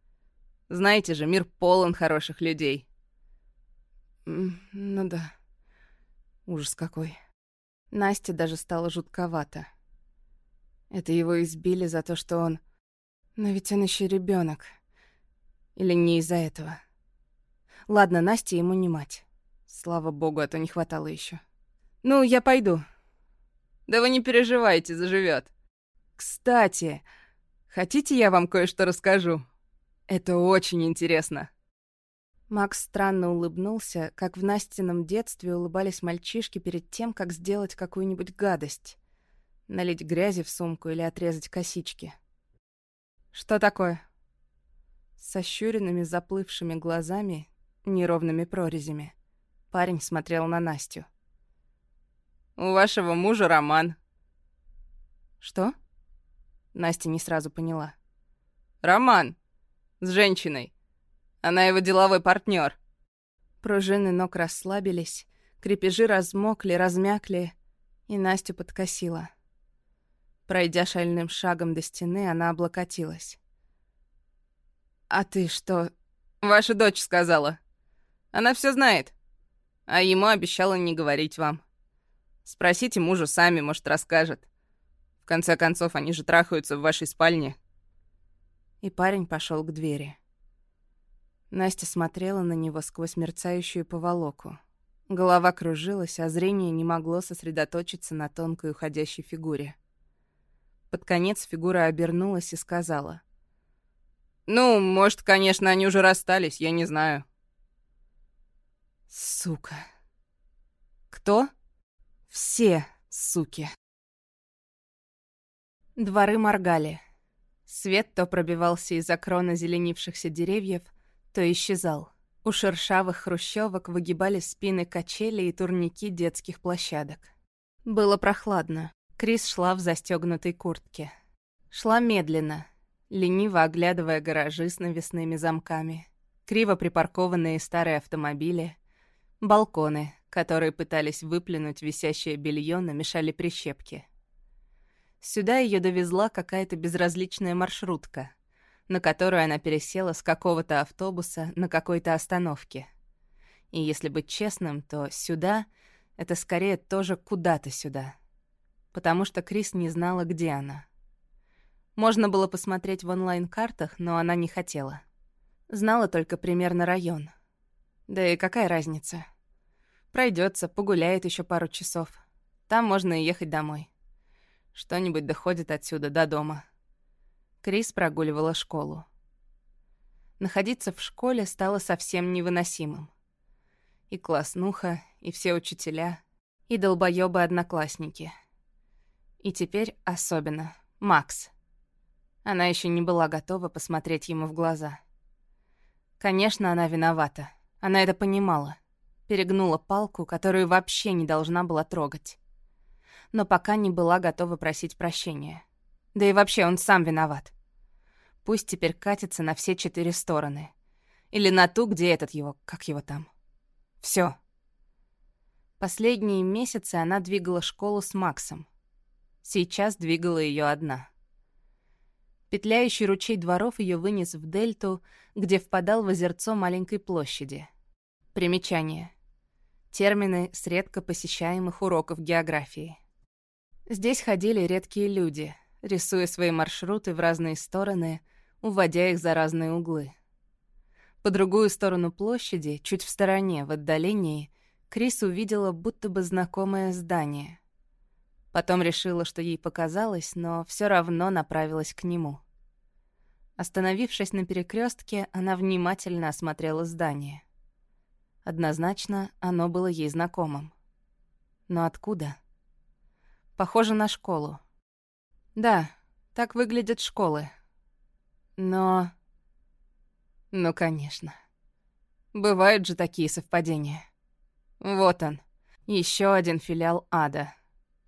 Знаете же, мир полон хороших людей. Ну да. Ужас какой. Насте даже стало жутковато. Это его избили за то, что он... Но ведь он еще ребенок. Или не из-за этого. Ладно, Настя ему не мать. Слава богу, а то не хватало еще. Ну, я пойду. Да вы не переживайте, заживет. Кстати, хотите я вам кое-что расскажу? Это очень интересно. Макс странно улыбнулся, как в Настином детстве улыбались мальчишки перед тем, как сделать какую-нибудь гадость. Налить грязи в сумку или отрезать косички. «Что такое?» С ощуренными заплывшими глазами, неровными прорезями, парень смотрел на Настю. «У вашего мужа роман». «Что?» Настя не сразу поняла. «Роман. С женщиной. Она его деловой партнер. Пружины ног расслабились, крепежи размокли, размякли, и Настю подкосила. Пройдя шальным шагом до стены, она облокотилась. «А ты что?» «Ваша дочь сказала. Она все знает. А ему обещала не говорить вам. Спросите мужу сами, может, расскажет. В конце концов, они же трахаются в вашей спальне». И парень пошел к двери. Настя смотрела на него сквозь мерцающую поволоку. Голова кружилась, а зрение не могло сосредоточиться на тонкой уходящей фигуре. Под конец фигура обернулась и сказала. «Ну, может, конечно, они уже расстались, я не знаю». «Сука». «Кто?» «Все суки». Дворы моргали. Свет то пробивался из-за крона зеленившихся деревьев, то исчезал. У шершавых хрущевок выгибались спины качели и турники детских площадок. Было прохладно. Крис шла в застегнутой куртке. Шла медленно, лениво оглядывая гаражи с навесными замками, криво припаркованные старые автомобили, балконы, которые пытались выплюнуть висящее белье, намешали прищепки. Сюда ее довезла какая-то безразличная маршрутка — на которую она пересела с какого-то автобуса на какой-то остановке. И если быть честным, то сюда — это скорее тоже куда-то сюда. Потому что Крис не знала, где она. Можно было посмотреть в онлайн-картах, но она не хотела. Знала только примерно район. Да и какая разница? Пройдется, погуляет еще пару часов. Там можно и ехать домой. Что-нибудь доходит отсюда до дома. Крис прогуливала школу. Находиться в школе стало совсем невыносимым. И класснуха, и все учителя, и долбоёбы-одноклассники. И теперь особенно Макс. Она еще не была готова посмотреть ему в глаза. Конечно, она виновата. Она это понимала. Перегнула палку, которую вообще не должна была трогать. Но пока не была готова просить прощения. Да и вообще он сам виноват. Пусть теперь катится на все четыре стороны. Или на ту, где этот его, как его там. Все. Последние месяцы она двигала школу с Максом. Сейчас двигала ее одна. Петляющий ручей дворов ее вынес в дельту, где впадал в озерцо маленькой площади. Примечание. Термины с редко посещаемых уроков географии. Здесь ходили редкие люди, рисуя свои маршруты в разные стороны, уводя их за разные углы. По другую сторону площади, чуть в стороне, в отдалении, Крис увидела будто бы знакомое здание. Потом решила, что ей показалось, но все равно направилась к нему. Остановившись на перекрестке, она внимательно осмотрела здание. Однозначно, оно было ей знакомым. Но откуда? Похоже на школу. Да, так выглядят школы. Но... Ну, конечно. Бывают же такие совпадения. Вот он, еще один филиал ада.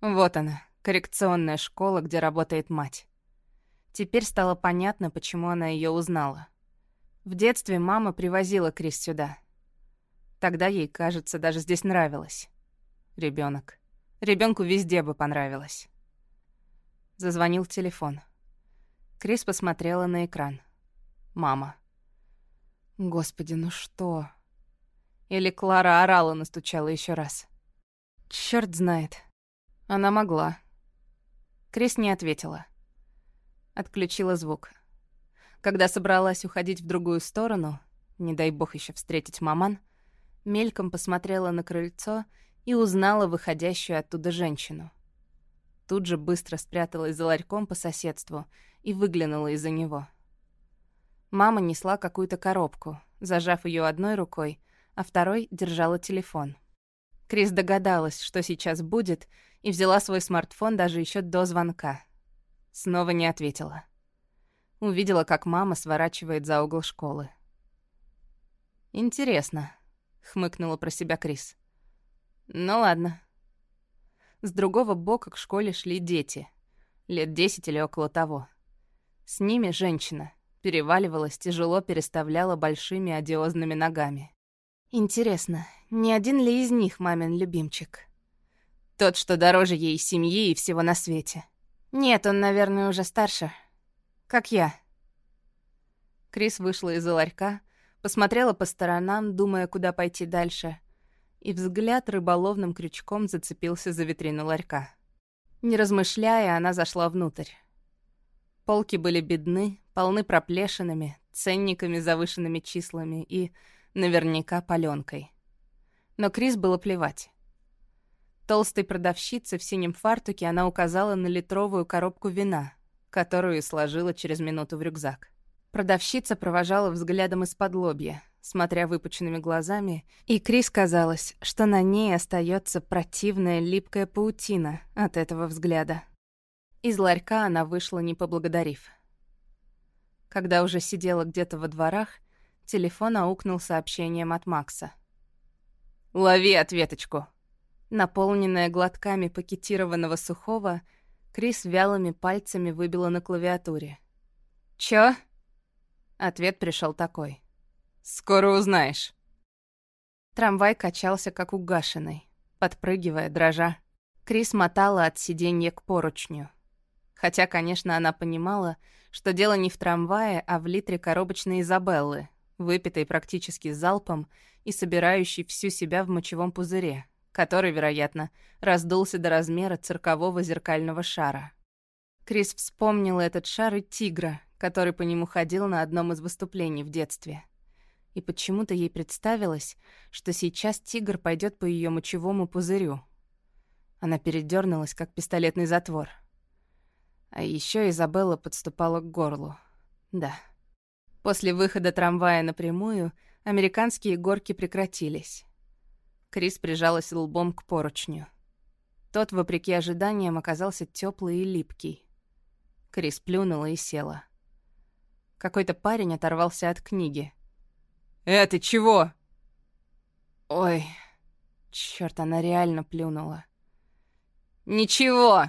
Вот она, коррекционная школа, где работает мать. Теперь стало понятно, почему она ее узнала. В детстве мама привозила Крис сюда. Тогда ей, кажется, даже здесь нравилось. Ребенок. Ребенку везде бы понравилось. Зазвонил телефон. Крис посмотрела на экран. Мама. Господи, ну что? Или Клара орала, настучала еще раз. Черт знает. Она могла. Крис не ответила. Отключила звук. Когда собралась уходить в другую сторону, не дай бог еще встретить маман, мельком посмотрела на крыльцо и узнала выходящую оттуда женщину. Тут же быстро спряталась за ларьком по соседству и выглянула из-за него. Мама несла какую-то коробку, зажав ее одной рукой, а второй держала телефон. Крис догадалась, что сейчас будет, и взяла свой смартфон даже еще до звонка. Снова не ответила. Увидела, как мама сворачивает за угол школы. «Интересно», — хмыкнула про себя Крис. «Ну ладно». С другого бока к школе шли дети. Лет десять или около того. С ними женщина. Переваливалась, тяжело переставляла большими одиозными ногами. Интересно, не один ли из них мамин любимчик? Тот, что дороже ей семьи и всего на свете. Нет, он, наверное, уже старше. Как я. Крис вышла из-за ларька, посмотрела по сторонам, думая, куда пойти дальше, и взгляд рыболовным крючком зацепился за витрину ларька. Не размышляя, она зашла внутрь. Полки были бедны, полны проплешинами, ценниками завышенными числами и наверняка паленкой. Но Крис было плевать. Толстой продавщице в синем фартуке она указала на литровую коробку вина, которую сложила через минуту в рюкзак. Продавщица провожала взглядом из-под лобья, смотря выпученными глазами, и Крис казалось, что на ней остается противная липкая паутина от этого взгляда. Из ларька она вышла, не поблагодарив. Когда уже сидела где-то во дворах, Телефон аукнул сообщением от Макса. «Лови ответочку!» Наполненная глотками пакетированного сухого, Крис вялыми пальцами выбила на клавиатуре. «Чё?» Ответ пришел такой. «Скоро узнаешь». Трамвай качался, как угашенный, подпрыгивая, дрожа. Крис мотала от сиденья к поручню. Хотя, конечно, она понимала, что дело не в трамвае, а в литре коробочной Изабеллы, выпитой практически залпом и собирающий всю себя в мочевом пузыре, который, вероятно, раздулся до размера циркового зеркального шара. Крис вспомнила этот шар и тигра, который по нему ходил на одном из выступлений в детстве. И почему-то ей представилось, что сейчас тигр пойдет по ее мочевому пузырю. Она передернулась, как пистолетный затвор. А еще Изабелла подступала к горлу. Да. После выхода трамвая напрямую американские горки прекратились. Крис прижалась лбом к поручню. Тот, вопреки ожиданиям, оказался теплый и липкий. Крис плюнула и села. Какой-то парень оторвался от книги. «Э, ты чего?» «Ой, черт, она реально плюнула». «Ничего!»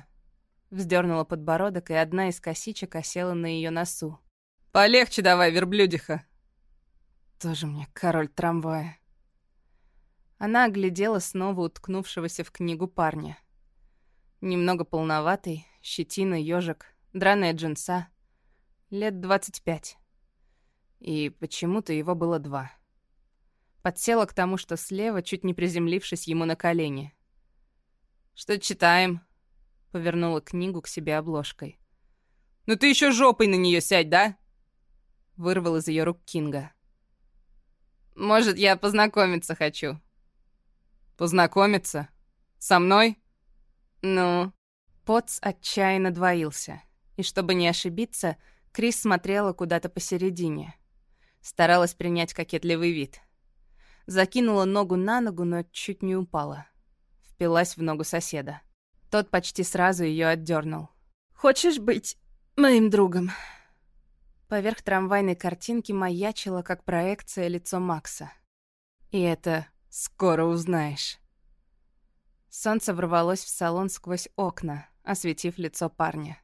Вздернула подбородок, и одна из косичек осела на ее носу. Полегче давай, верблюдиха. Тоже мне король трамвая. Она оглядела снова уткнувшегося в книгу парня. Немного полноватый, щетина, ежик, драная джинса. Лет двадцать пять. И почему-то его было два. Подсела к тому, что слева, чуть не приземлившись ему на колени. «Что читаем?» Повернула книгу к себе обложкой. «Ну ты еще жопой на нее сядь, да?» Вырвал из ее рук Кинга. «Может, я познакомиться хочу?» «Познакомиться? Со мной?» «Ну?» Потс отчаянно двоился. И чтобы не ошибиться, Крис смотрела куда-то посередине. Старалась принять кокетливый вид. Закинула ногу на ногу, но чуть не упала. Впилась в ногу соседа. Тот почти сразу ее отдернул. «Хочешь быть моим другом?» Поверх трамвайной картинки маячило, как проекция, лицо Макса. И это «скоро узнаешь». Солнце ворвалось в салон сквозь окна, осветив лицо парня.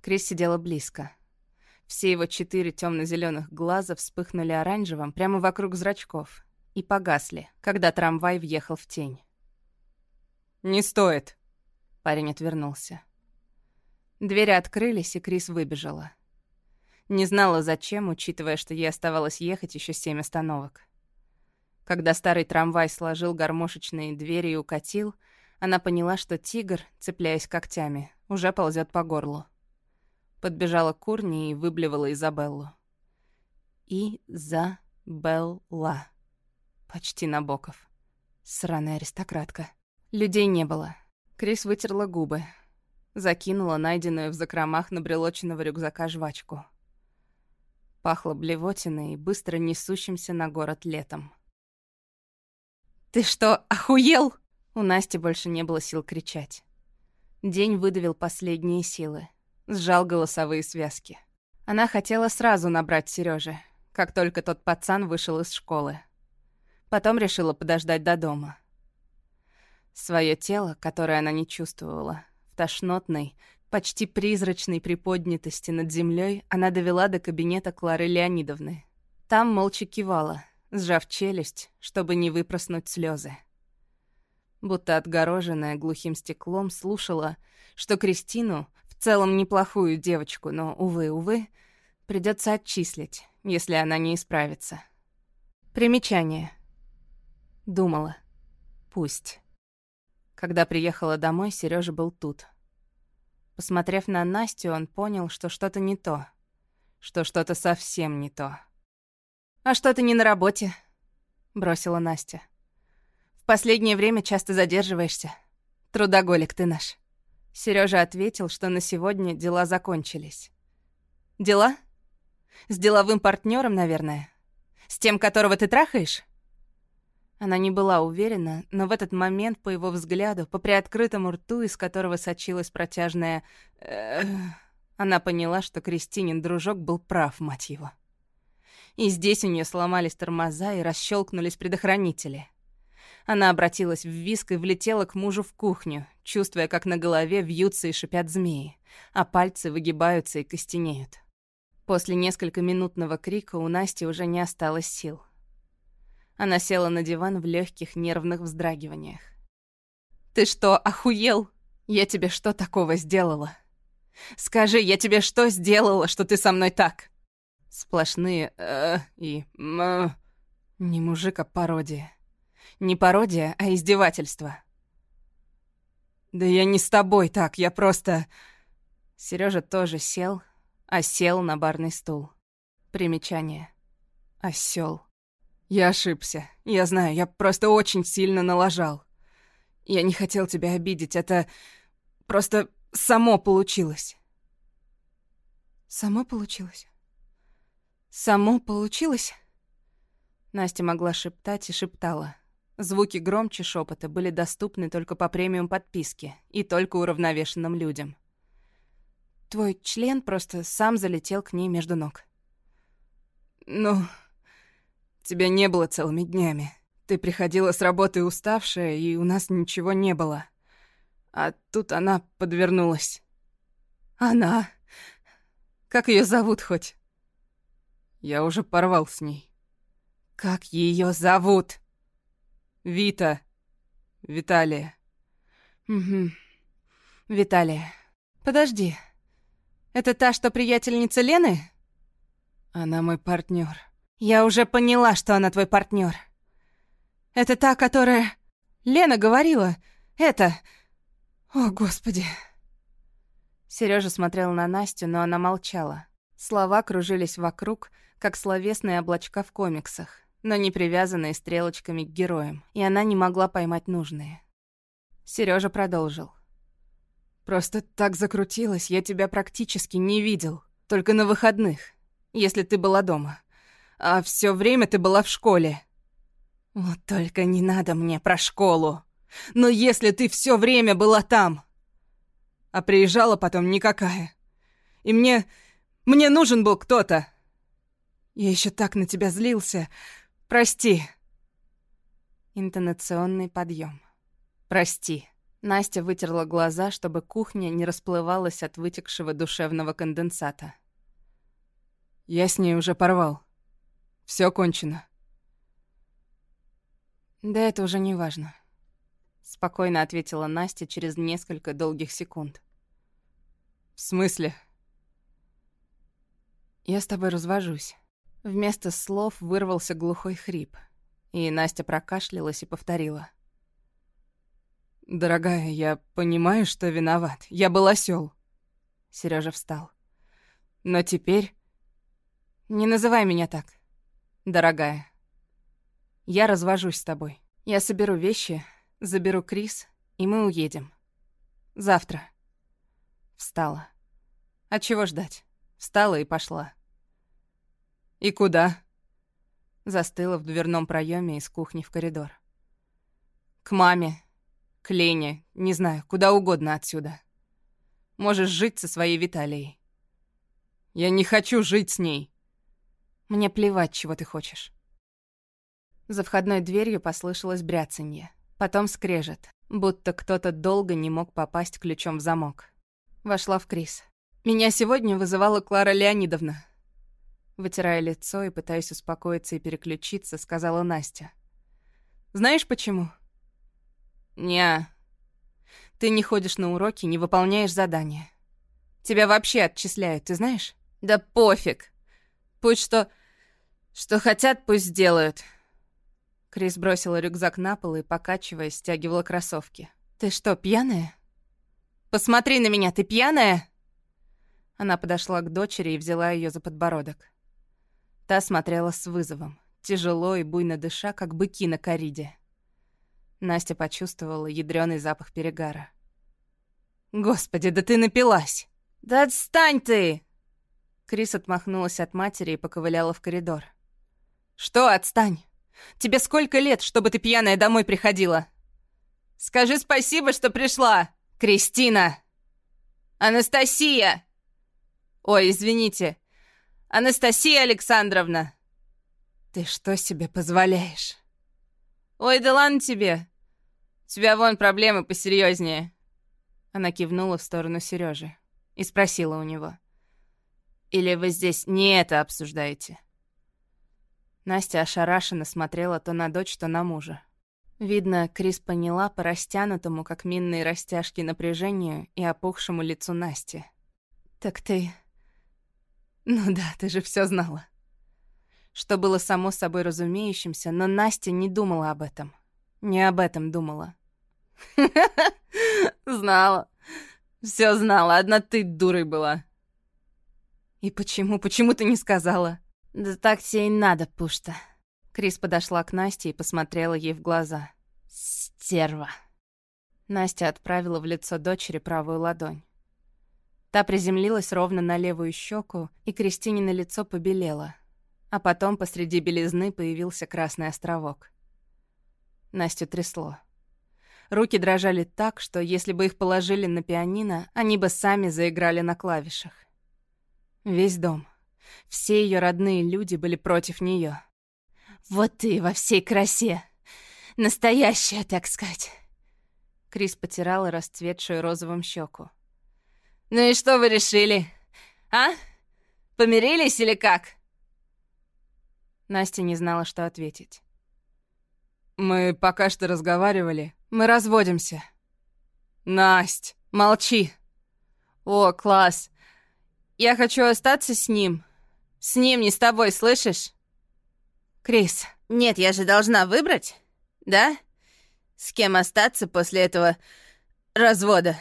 Крис сидела близко. Все его четыре темно зеленых глаза вспыхнули оранжевым прямо вокруг зрачков. и погасли, когда трамвай въехал в тень. «Не стоит», — парень отвернулся. Двери открылись, и Крис выбежала. Не знала, зачем, учитывая, что ей оставалось ехать еще семь остановок. Когда старый трамвай сложил гармошечные двери и укатил, она поняла, что тигр, цепляясь когтями, уже ползет по горлу. Подбежала к урне и выблевала Изабеллу. И-за-белла. Почти Набоков. Сраная аристократка. Людей не было. Крис вытерла губы. Закинула найденную в закромах набрелоченного рюкзака жвачку. Пахло блевотиной и быстро несущимся на город летом. «Ты что, охуел?» У Насти больше не было сил кричать. День выдавил последние силы. Сжал голосовые связки. Она хотела сразу набрать Серёже, как только тот пацан вышел из школы. Потом решила подождать до дома. Своё тело, которое она не чувствовала, в тошнотной, почти призрачной приподнятости над землей, она довела до кабинета Клары Леонидовны. Там молча кивала, сжав челюсть, чтобы не выпроснуть слезы. Будто отгороженная глухим стеклом слушала, что Кристину, в целом неплохую девочку, но, увы, увы, придется отчислить, если она не исправится. Примечание. Думала. Пусть. Когда приехала домой, Сережа был тут. Посмотрев на Настю, он понял, что что-то не то. Что что-то совсем не то. «А что ты не на работе?» — бросила Настя. «В последнее время часто задерживаешься. Трудоголик ты наш». Сережа ответил, что на сегодня дела закончились. «Дела? С деловым партнером, наверное? С тем, которого ты трахаешь?» Она не была уверена, но в этот момент, по его взгляду, по приоткрытому рту, из которого сочилась протяжная... она поняла, что Кристинин дружок был прав, мать его. И здесь у нее сломались тормоза и расщелкнулись предохранители. Она обратилась в виск и влетела к мужу в кухню, чувствуя, как на голове вьются и шипят змеи, а пальцы выгибаются и костенеют. После несколько минутного крика у Насти уже не осталось сил. Она села на диван в легких нервных вздрагиваниях. «Ты что, охуел? Я тебе что такого сделала? Скажи, я тебе что сделала, что ты со мной так?» Сплошные э и м. Не мужик, а пародия. Не пародия, а издевательство. Да я не с тобой так, я просто... Сережа тоже сел, а сел на барный стул. Примечание. Осел. Я ошибся. Я знаю, я просто очень сильно налажал. Я не хотел тебя обидеть, это просто само получилось. Само получилось? «Само получилось?» Настя могла шептать и шептала. Звуки громче шепота были доступны только по премиум подписке и только уравновешенным людям. «Твой член просто сам залетел к ней между ног». «Ну, тебя не было целыми днями. Ты приходила с работы уставшая, и у нас ничего не было. А тут она подвернулась». «Она? Как ее зовут хоть?» Я уже порвал с ней. Как ее зовут? Вита. Виталия. Угу. Виталия. Подожди. Это та, что приятельница Лены? Она мой партнер. Я уже поняла, что она твой партнер. Это та, которая... Лена говорила. Это... О, Господи. Сережа смотрел на Настю, но она молчала. Слова кружились вокруг, как словесные облачка в комиксах, но не привязанные стрелочками к героям, и она не могла поймать нужные. Сережа продолжил. «Просто так закрутилось, я тебя практически не видел. Только на выходных, если ты была дома. А все время ты была в школе». «Вот только не надо мне про школу. Но если ты все время была там...» А приезжала потом никакая. И мне... мне нужен был кто-то. Я еще так на тебя злился. Прости. Интонационный подъем. Прости. Настя вытерла глаза, чтобы кухня не расплывалась от вытекшего душевного конденсата. Я с ней уже порвал. Все кончено. Да это уже не важно. Спокойно ответила Настя через несколько долгих секунд. В смысле? Я с тобой развожусь. Вместо слов вырвался глухой хрип, и Настя прокашлялась и повторила. «Дорогая, я понимаю, что виноват. Я был осел. Сережа встал. «Но теперь...» «Не называй меня так, дорогая. Я развожусь с тобой. Я соберу вещи, заберу Крис, и мы уедем. Завтра». Встала. А чего ждать? Встала и пошла. «И куда?» Застыла в дверном проеме из кухни в коридор. «К маме, к Лене, не знаю, куда угодно отсюда. Можешь жить со своей Виталией». «Я не хочу жить с ней». «Мне плевать, чего ты хочешь». За входной дверью послышалось бряцанье, потом скрежет, будто кто-то долго не мог попасть ключом в замок. Вошла в Крис. «Меня сегодня вызывала Клара Леонидовна». Вытирая лицо и пытаясь успокоиться и переключиться, сказала Настя. «Знаешь почему?» «Не. Ты не ходишь на уроки, не выполняешь задания. Тебя вообще отчисляют, ты знаешь?» «Да пофиг. Пусть что... Что хотят, пусть сделают». Крис бросила рюкзак на пол и, покачиваясь, стягивала кроссовки. «Ты что, пьяная?» «Посмотри на меня, ты пьяная?» Она подошла к дочери и взяла ее за подбородок. Та смотрела с вызовом, тяжело и буйно дыша, как быки на кориде. Настя почувствовала ядреный запах перегара. «Господи, да ты напилась!» «Да отстань ты!» Крис отмахнулась от матери и поковыляла в коридор. «Что отстань? Тебе сколько лет, чтобы ты пьяная домой приходила?» «Скажи спасибо, что пришла!» «Кристина!» «Анастасия!» «Ой, извините. Анастасия Александровна!» «Ты что себе позволяешь?» «Ой, да ладно тебе. У тебя вон проблемы посерьезнее. Она кивнула в сторону Сережи и спросила у него. «Или вы здесь не это обсуждаете?» Настя ошарашенно смотрела то на дочь, то на мужа. Видно, Крис поняла по растянутому, как минные растяжки, напряжению и опухшему лицу Насти. «Так ты...» «Ну да, ты же все знала». Что было само собой разумеющимся, но Настя не думала об этом. Не об этом думала. [LAUGHS] Знала. Все знала, одна ты дурой была. И почему, почему ты не сказала? Да так тебе и надо, Пушта. Крис подошла к Насте и посмотрела ей в глаза. «Стерва!» Настя отправила в лицо дочери правую ладонь. Та приземлилась ровно на левую щеку, и Кристине на лицо побелело. А потом посреди белизны появился красный островок. Настю трясло. Руки дрожали так, что если бы их положили на пианино, они бы сами заиграли на клавишах. Весь дом, все ее родные люди были против нее. «Вот ты во всей красе! Настоящая, так сказать!» Крис потирала расцветшую розовым щеку. «Ну и что вы решили? А? Помирились или как?» Настя не знала, что ответить. «Мы пока что разговаривали. Мы разводимся». «Насть, молчи!» «О, класс! Я хочу остаться с ним. С ним, не с тобой, слышишь?» «Крис, нет, я же должна выбрать, да? С кем остаться после этого развода?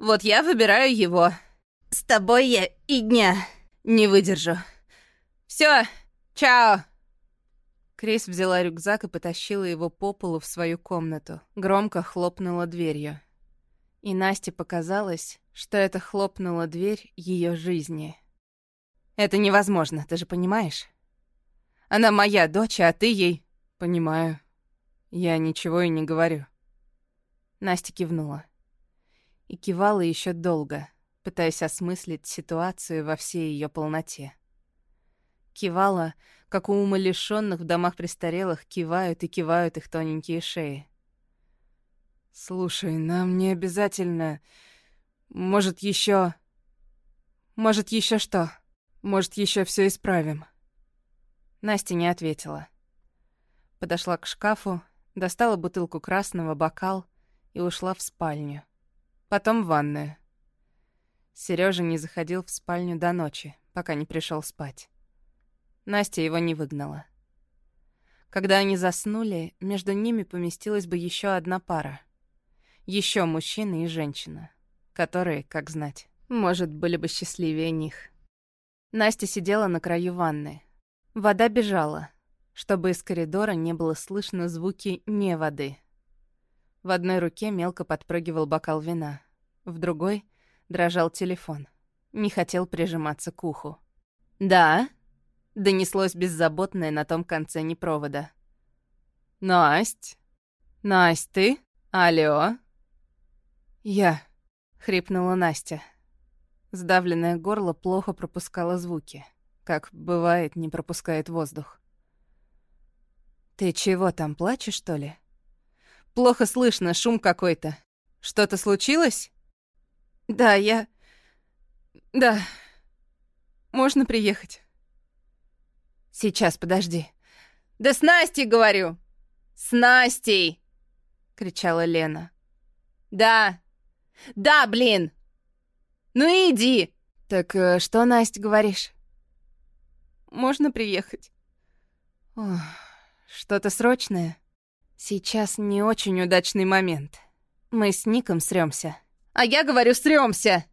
Вот я выбираю его. С тобой я и дня не выдержу. Все, чао!» Крис взяла рюкзак и потащила его по полу в свою комнату. Громко хлопнула дверью. И Насте показалось, что это хлопнула дверь ее жизни. «Это невозможно, ты же понимаешь?» Она моя дочь, а ты ей...» «Понимаю. Я ничего и не говорю». Настя кивнула. И кивала еще долго, пытаясь осмыслить ситуацию во всей ее полноте. Кивала, как у умалишенных в домах престарелых кивают и кивают их тоненькие шеи. «Слушай, нам не обязательно... Может, еще... Может, еще что? Может, еще все исправим?» Настя не ответила. Подошла к шкафу, достала бутылку красного, бокал и ушла в спальню. Потом в ванную. Сережа не заходил в спальню до ночи, пока не пришел спать. Настя его не выгнала. Когда они заснули, между ними поместилась бы еще одна пара. Еще мужчина и женщина, которые, как знать, может, были бы счастливее них. Настя сидела на краю ванны. Вода бежала, чтобы из коридора не было слышно звуки не воды. В одной руке мелко подпрыгивал бокал вина, в другой дрожал телефон. Не хотел прижиматься к уху. «Да?» — донеслось беззаботное на том конце непровода. «Насть? Насть, ты? Алло?» «Я», — хрипнула Настя. Сдавленное горло плохо пропускало звуки, как, бывает, не пропускает воздух. «Ты чего там, плачешь, что ли?» «Плохо слышно, шум какой-то. Что-то случилось?» «Да, я... Да. Можно приехать?» «Сейчас, подожди». «Да с Настей, говорю!» «С Настей!» — кричала Лена. «Да! Да, блин! Ну иди!» «Так э, что, Настя, говоришь?» «Можно приехать?» «Что-то срочное?» «Сейчас не очень удачный момент. Мы с Ником срёмся». «А я говорю, срёмся!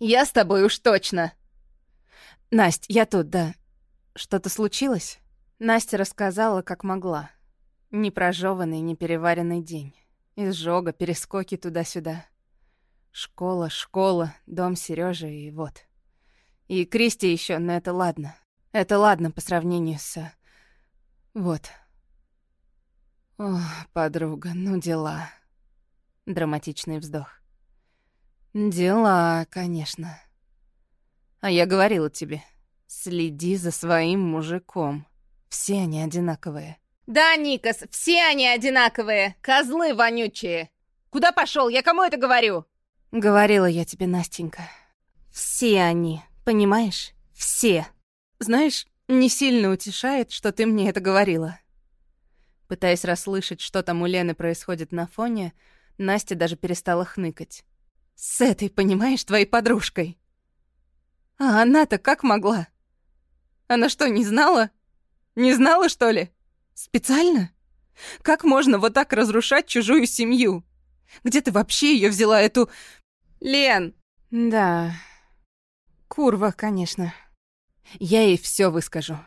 Я с тобой уж точно!» «Насть, я тут, да. Что-то случилось?» Настя рассказала, как могла. Непрожёванный, непереваренный день. Изжога, перескоки туда-сюда. Школа, школа, дом Сережи и вот. И Кристи еще, но это ладно. Это ладно по сравнению с... Вот. О, подруга, ну дела. Драматичный вздох. Дела, конечно. А я говорила тебе, следи за своим мужиком. Все они одинаковые. Да, Никас, все они одинаковые. Козлы вонючие. Куда пошел? Я кому это говорю? Говорила я тебе, Настенька. Все они, понимаешь? Все. Знаешь, не сильно утешает, что ты мне это говорила. Пытаясь расслышать, что там у Лены происходит на фоне, Настя даже перестала хныкать. С этой, понимаешь, твоей подружкой. А она-то как могла? Она что, не знала? Не знала, что ли? Специально? Как можно вот так разрушать чужую семью? Где ты вообще ее взяла, эту Лен!» «Да, курва, конечно. Я ей все выскажу.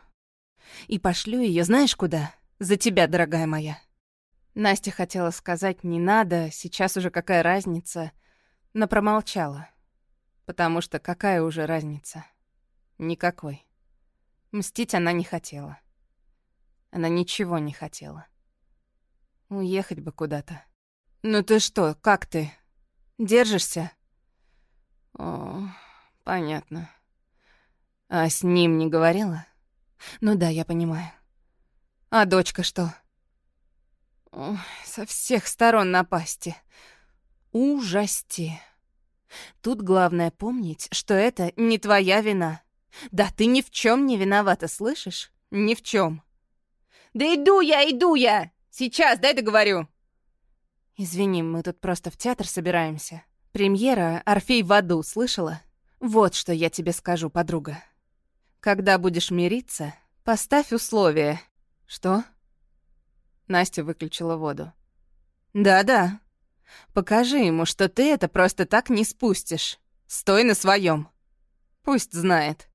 И пошлю ее, знаешь куда? За тебя, дорогая моя». Настя хотела сказать «не надо», сейчас уже какая разница, но промолчала. Потому что какая уже разница? Никакой. Мстить она не хотела. Она ничего не хотела. Уехать бы куда-то. «Ну ты что, как ты? Держишься?» О, понятно. А с ним не говорила? Ну да, я понимаю. А дочка что? Ой, со всех сторон напасти. Ужасти. Тут главное помнить, что это не твоя вина. Да ты ни в чем не виновата, слышишь? Ни в чем. Да иду я, иду я! Сейчас, дай договорю. Извини, мы тут просто в театр собираемся. Премьера «Орфей в аду» слышала? Вот что я тебе скажу, подруга. Когда будешь мириться, поставь условия. Что? Настя выключила воду. Да-да. Покажи ему, что ты это просто так не спустишь. Стой на своем. Пусть знает.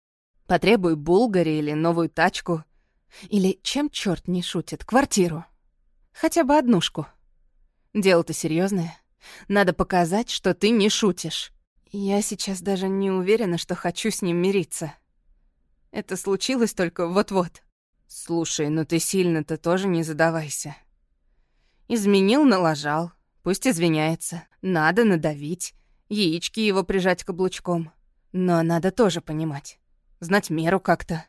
Потребуй булгари или новую тачку. Или, чем черт не шутит, квартиру. Хотя бы однушку. Дело-то серьезное. Надо показать, что ты не шутишь. Я сейчас даже не уверена, что хочу с ним мириться. Это случилось только вот-вот. Слушай, ну ты сильно-то тоже не задавайся. Изменил, налажал. Пусть извиняется. Надо надавить. Яички его прижать каблучком. Но надо тоже понимать. Знать меру как-то.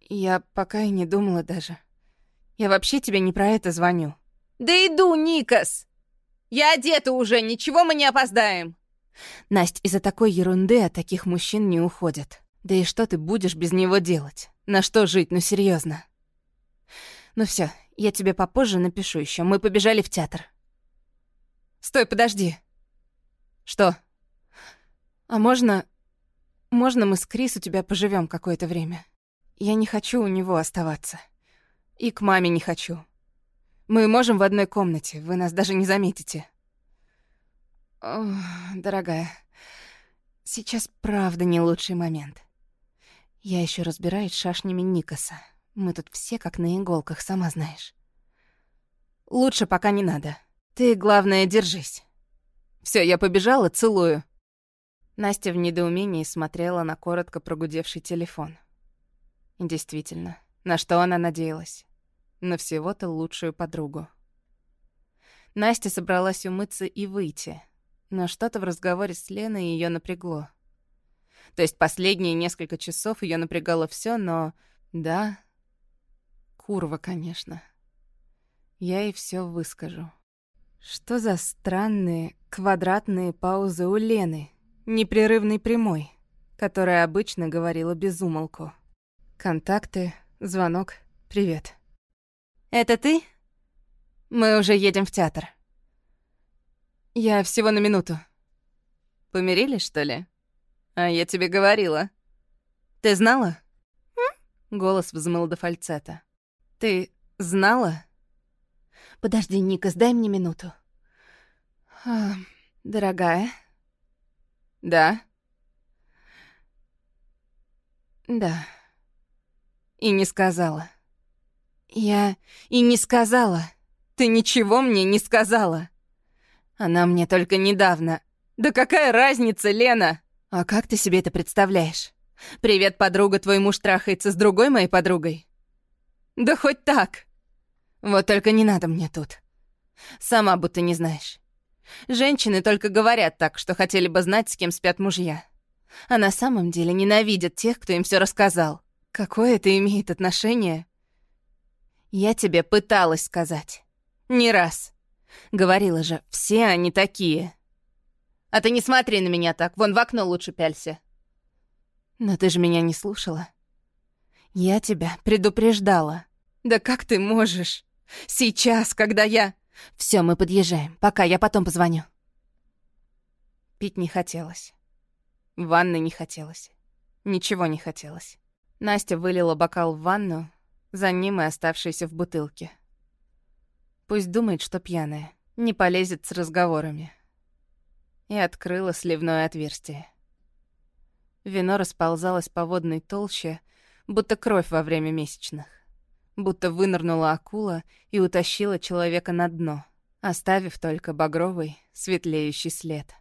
Я пока и не думала даже. Я вообще тебе не про это звоню. «Да иду, Никас!» Я одета уже, ничего мы не опоздаем!» Настя, из-за такой ерунды от таких мужчин не уходят. Да и что ты будешь без него делать? На что жить, ну серьезно? Ну все, я тебе попозже напишу еще. Мы побежали в театр. Стой, подожди. Что? А можно... Можно мы с Крис у тебя поживем какое-то время? Я не хочу у него оставаться. И к маме не хочу. Мы можем в одной комнате, вы нас даже не заметите. О, дорогая, сейчас правда не лучший момент. Я еще разбираюсь шашнями Никаса. Мы тут все как на иголках, сама знаешь. Лучше пока не надо. Ты, главное, держись. Все, я побежала, целую. Настя в недоумении смотрела на коротко прогудевший телефон. Действительно, на что она надеялась? На всего-то лучшую подругу. Настя собралась умыться и выйти, но что-то в разговоре с Леной ее напрягло. То есть последние несколько часов ее напрягало все, но... Да, курва, конечно. Я ей все выскажу. Что за странные квадратные паузы у Лены, непрерывной прямой, которая обычно говорила без умолку. Контакты, звонок, привет. «Это ты? Мы уже едем в театр». «Я всего на минуту». «Помирились, что ли?» «А я тебе говорила». «Ты знала?» Голос взмыл до фальцета. «Ты знала?» «Подожди, Никас, дай мне минуту». А, «Дорогая?» «Да?» «Да». И не сказала. Я и не сказала. Ты ничего мне не сказала. Она мне только недавно. Да какая разница, Лена? А как ты себе это представляешь? Привет, подруга, твой муж трахается с другой моей подругой? Да хоть так. Вот только не надо мне тут. Сама будто не знаешь. Женщины только говорят так, что хотели бы знать, с кем спят мужья. А на самом деле ненавидят тех, кто им все рассказал. Какое это имеет отношение я тебе пыталась сказать. Не раз. Говорила же, все они такие. А ты не смотри на меня так, вон в окно лучше пялься. Но ты же меня не слушала. Я тебя предупреждала. Да как ты можешь? Сейчас, когда я... Все, мы подъезжаем. Пока, я потом позвоню. Пить не хотелось. В ванной не хотелось. Ничего не хотелось. Настя вылила бокал в ванну, за ним и оставшийся в бутылке. Пусть думает, что пьяная, не полезет с разговорами. И открыла сливное отверстие. Вино расползалось по водной толще, будто кровь во время месячных. Будто вынырнула акула и утащила человека на дно, оставив только багровый, светлеющий след.